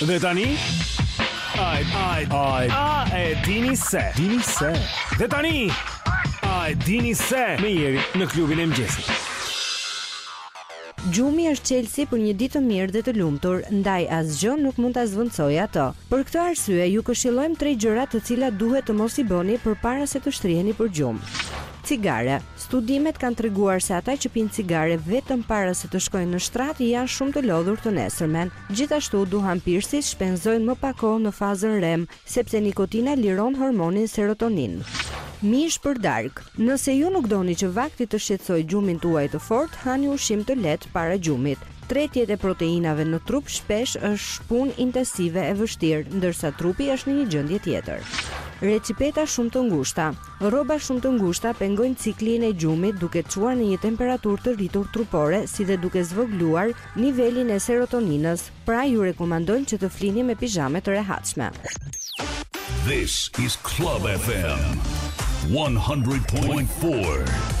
Dhe tani Ai, ai, ai, ai, a e dini se, dini se. Dhe tani, a e dini se, me Jerin në klubin e mëngjesit. Gjumi është çelësi për një ditë të mirë dhe të lumtur, ndaj asgjë nuk mund ta zëvendësojë atë. Për këtë arsye ju këshillojmë tre gjëra të cilat duhet të mos i bëni përpara se të shtriheni për gjumë. Cigare. Studimet kanë treguar se ata që pinë cigare vetëm para se të shkojnë në shtrat janë shumë të lodhur të nesërmen. Gjithashtu, duhanpirësit shpenzojnë më pak kohë në fazën REM, sepse nikotina liron hormonin serotonin. Mish për darkë, Nëse ju nuk doni që vakti të shqetësojë gjumin tuaj të fortë, hani ushqim të lehtë para gjumit. Tretja e proteinave në trup shpesh është punë intensive e vështirë, ndërsa trupi është në një gjendje tjetër. Recipeta shumë të ngushta, Rroba shumë të ngushta pengojnë ciklin e gjumit duke çuar në një temperaturë të rritur trupore si dhe duke zvogëluar nivelin e serotoninës, pra ju rekomandojnë që të flini me pizhame të rehatshme. This is Club FM 100.4.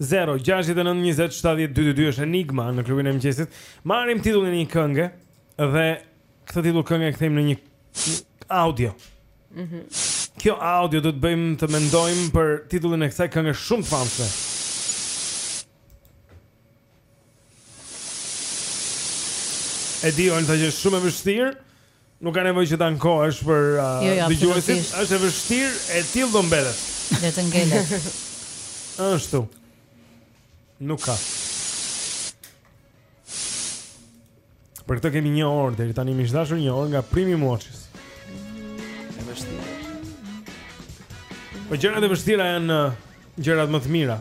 0 6 9 20 7 2 2 është enigma në klubin e mëngjesit. Marrim titullin e një kënge dhe këtë titull kënge e kthejmë në një audio. Mhm. Mm Kjo audio do të na bëjë të mendojmë për titullin e kësaj kënge shumë të famshme. E di, Jona, është shumë e vështirë Nuk ka nevojë që të ankohesh për uh, jo, jo, dëgjuesit, është e vështirë, e tillë do mbetet. Le të ngelet. Ashtu. Nuk ka. Për këtë kemi një orë deri tani më është dashur një orë nga primi moçis. Është vështirë. Po gjërat e vështira janë uh, gjërat më të mira.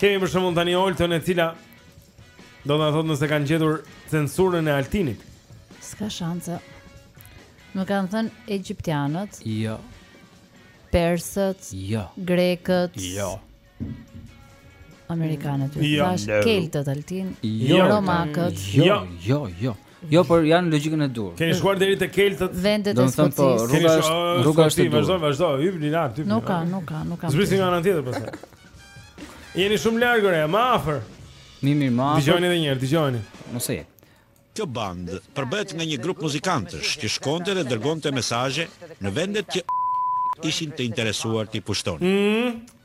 Kemi për shembull tani Oltën e cila Do të na thotë nëse kanë gjetur censurën e Altinit. S'ka shanse. Më kanë thënë egjiptianët. Jo. Persët. Jo. Grekët. Jo. Amerikanët. Jo. Keltët Altin. Jo. Romakët. Jo, jo, jo. Jo, por janë në logjikën e duhur. Keni shkuar deri te Keltët? Vendet e Skocisë. Po, rruga është rruga është e duhur. Vazhdo, vazhdo, hyni lart, hyni. Nuk ka, nuk ka, nuk ka. Zbrisni nga ana tjetër pastaj. Jeni shumë larg ore, më afër. Më mirë, më afër. Dëgjoni edhe një herë, dëgjoni. Mos e. Kjo bandë përbëhej nga një grup muzikantësh që shkonte dhe dërgonte mesazhe në vendet që ishin të interesuar t'i pushtonin. Mm.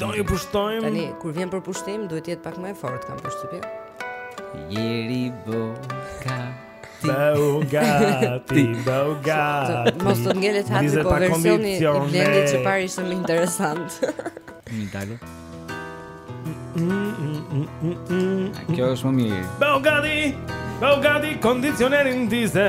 Do ju pushtojmë. Tani kur vjen për pushtim duhet të jetë pak më e fortë kam përshtypjen. Jeri boka. Bugati, bugati. Mos të ngelet hati po versioni i Blendit që parë ishte më interesant. Një dalë. Kjo është më mirë. Bugati, bugati kondicionerin ndize.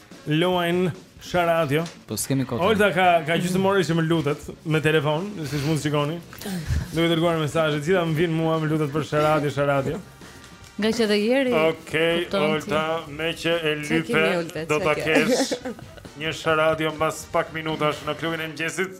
Luajn Sha Radio. Po s'kemi kohë. Olta ka ka gjysmë ore që më lutet me telefon, siç mund të shikoni. Duke dërguar mesazhe, të gjitha më vijn mua, më lutet për Sha Radio, Sha Radio. Nga që dhe jeri Okej, okay, Olta, me që e lype Do ta kesh Një Sha Radio mbas pak minutash në klubin e mëngjesit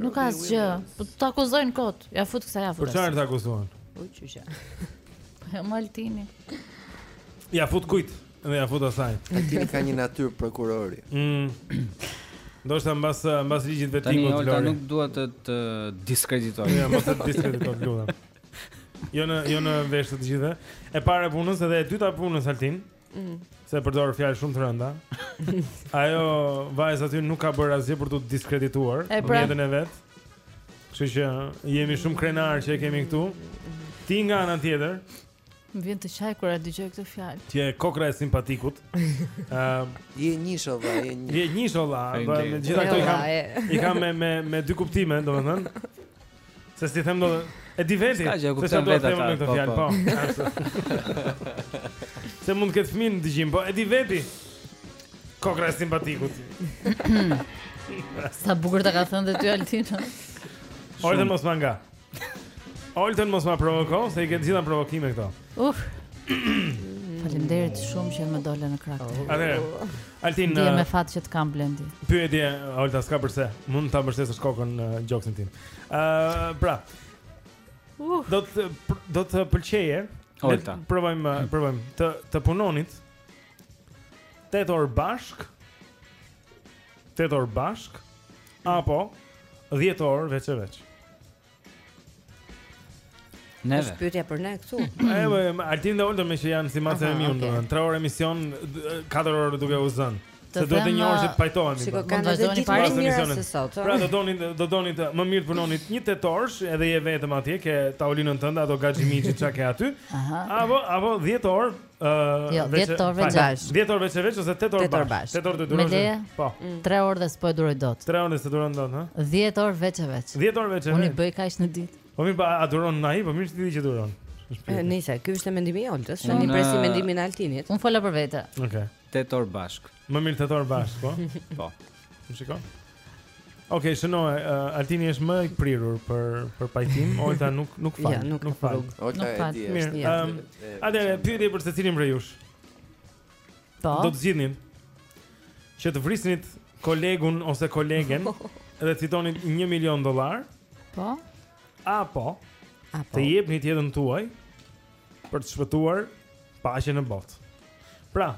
Nuk ka asgjë. Po të akuzojnë kot. Ja fut kësaj ja fut. Për çfarë të akuzojnë? Po çuçi. Po ja Altini. Ja fut kujt? Dhe ja fut asaj. Altini ka një natyrë prokurori. Mm. Do të them mbas mbas ligjit vetting tani Olta Lori. nuk dua të të diskreditoj. Ja, mos e diskredito Lori. Jo në jo në vesh të gjithëve. E para e punës edhe e dyta e punës Altin. Mm. Se përdor fjalë shumë të rënda. Ajo vajza aty nuk ka bërë asgjë për t'u diskredituar pra. veten e vet. Kështu që jemi shumë krenar që e kemi këtu. Ti nga ana tjetër, më vjen të qaj kur e dëgjoj këtë fjalë. Ti je kokrra e simpatikut. Ëm, uh, je njish valla, je njish. Je njish valla, po me gjithë ato i kam. I kam me me me dy kuptime, domethënë. Se s'i them dot, e di vetë. S'ka gjë, kupton vetë atë. Këtë po, fjalë po. po. Se mund të ketë fëmijë në dëgjim, po e di vetë. Kokrra e simpatikut. Sa bukur ta ka thënë dhe ty Altin. Oltën mos ma nga. Oltën mos ma provoko, se i ke të gjitha provokime këto. Uh. Faleminderit shumë që më dolën në krah. Atëherë, Altin, ti me fat që të kam Blendi. Pyetje, Olta s'ka përse. Mund ta mbështesësh kokën në uh, gjoksin tim. Ëh, uh, pra. Uh. Do të do të pëlqejë. Olta. Provojmë, uh, provojmë të të punonit 8 orë bashk. 8 orë bashk apo 10 orë veç e veç. Neve. Është pyetja për ne këtu. Ëh, Altin dhe Olta meqë janë si macja me miun, domethënë 3 orë emision, 4 orë duke u zënë. Se duhet një orë që të pajtohemi. Shiko, pra. kanë edhe ditë para emisionit të sot. Pra do doni do doni të më mirë punoni një tetorësh, edhe je vetëm atje ke tavolinën tënde ato gaxhimiçi çka ke aty. Apo apo 10 orë Jo, 10 orë veç bashk. 10 orë veç veç ose 8 orë bashk. 8 orë të duron. Po. 3 mm. orë dhe s'po e duroj dot. 3 orë dhe s'e duron dot, ha? 10 orë veç e veç. 10 orë veç e veç. Unë bëj kaq në ditë. Po mirë, a duron ai, po mirë ti që duron. Nëse ky është mendimi i Oltës, tani presim mendimin e Altinit. Unë fola për vete. Okej. Okay. Tetë orë bashkë. Më mirë tetë orë bashkë, po. Po. Më shikon. Okej, okay, shënoj, uh, Altini është më i prirur për për pajtim, Olta nuk nuk fal. Ja, nuk, nuk fal. Olta e di. Mirë. Ehm, atëherë, pyetje për secilin prej jush. Po. Do të zgjidhnit që të vrisnit kolegun ose kolegen dhe të fitonit 1 milion dollar. Po. Apo. Apo. Të jepnit jetën tuaj për të shpëtuar paqe në botë. Pra,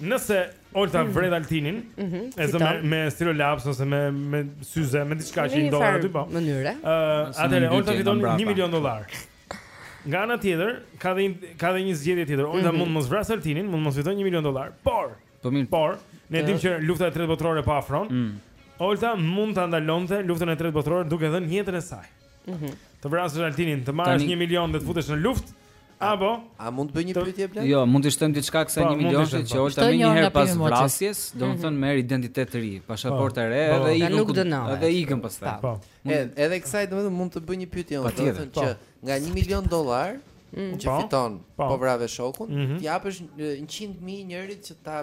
nëse Olta mm. vret Altinin, mm -hmm, e zë me, me stilolaps ose me, me syze, me diçka që i ndodhet aty po. Mënyre. Uh, Atëherë Olta fiton 1 milion dollar. Nga ana tjetër, ka dhe ka dhe një zgjedhje tjetër. Olta mm -hmm. mund mos vrasë Altinin, mund mos fiton 1 milion dollar, por po mirë. Por, ne dimë që lufta e tretë botërore po afron. Mm. Olta mund ta ndalonte luftën e tretë botërore duke dhënë jetën e saj. Mm. Mhm. Të vrasësh Altinin, të marrësh 1 milion dhe të futesh në luftë? Apo? A mund të bëj një pyetje plan? Jo, mund të shtojmë diçka kësaj 1 po, milion që po. Olta menjëherë pas vrasjes, domethënë mhm. merr identitet të ri, pasaportë e re po. dhe nuk dënohet. Edhe ikën pastaj. Po. Edhe kësaj domethënë mund të bëj një pyetje, domethënë që nga 1 milion dollar mm. që fiton po vrave shokun, mhm. t'i japësh 100 mijë njërit që ta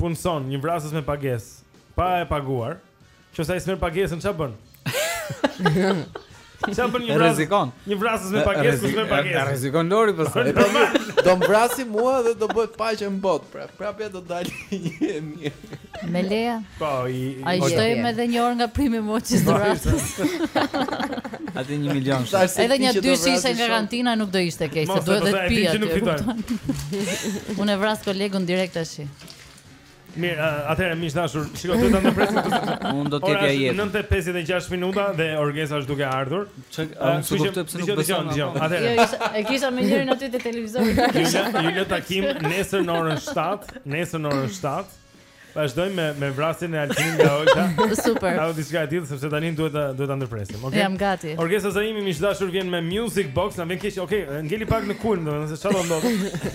punëson një vrasës me pagesë, pa e paguar, nëse ai s'merr pagesën ç'a bën? Ç'a bën një vrasës? Rrezikon. Një vrasës me pagesë, kush me pagesë? Rrezikon Lori po sa. Do m'vrasi mua dhe do bëhet paqe në botë, pra. Prapë do dalë një e mirë. Me leja. Po, i Ai shtojmë edhe një orë nga primi moçi të vrasës. Atë 1 milion. Edhe një dy shishe nga kantina nuk do ishte keq, se duhet të pi atë. Unë vras kolegun direkt tash. Mirë, atëherë miq të dashur, shikoj të ta ndërpresim këtu. Unë do të jepja jetë. 9:56 minuta dhe Orgesa është duke ardhur. Çek, unë nuk kuptoj pse nuk beson. Atëherë. Jo, e kisha me njërin aty te televizori. Ju lëmë takim nesër në orën 7, nesër në orën 7. Vazhdojmë me me vrasjen e Altinit nga Olta. Super. A jo, diçka e tillë sepse tani duhet ta duhet ta ndërpresim. Okej. Okay? Jam gati. Orgesa Zaimi miq të dashur vjen me Music Box, na vjen keq. Okej, okay, ngeli pak në kulm domethënë se çfarë do ndodhë.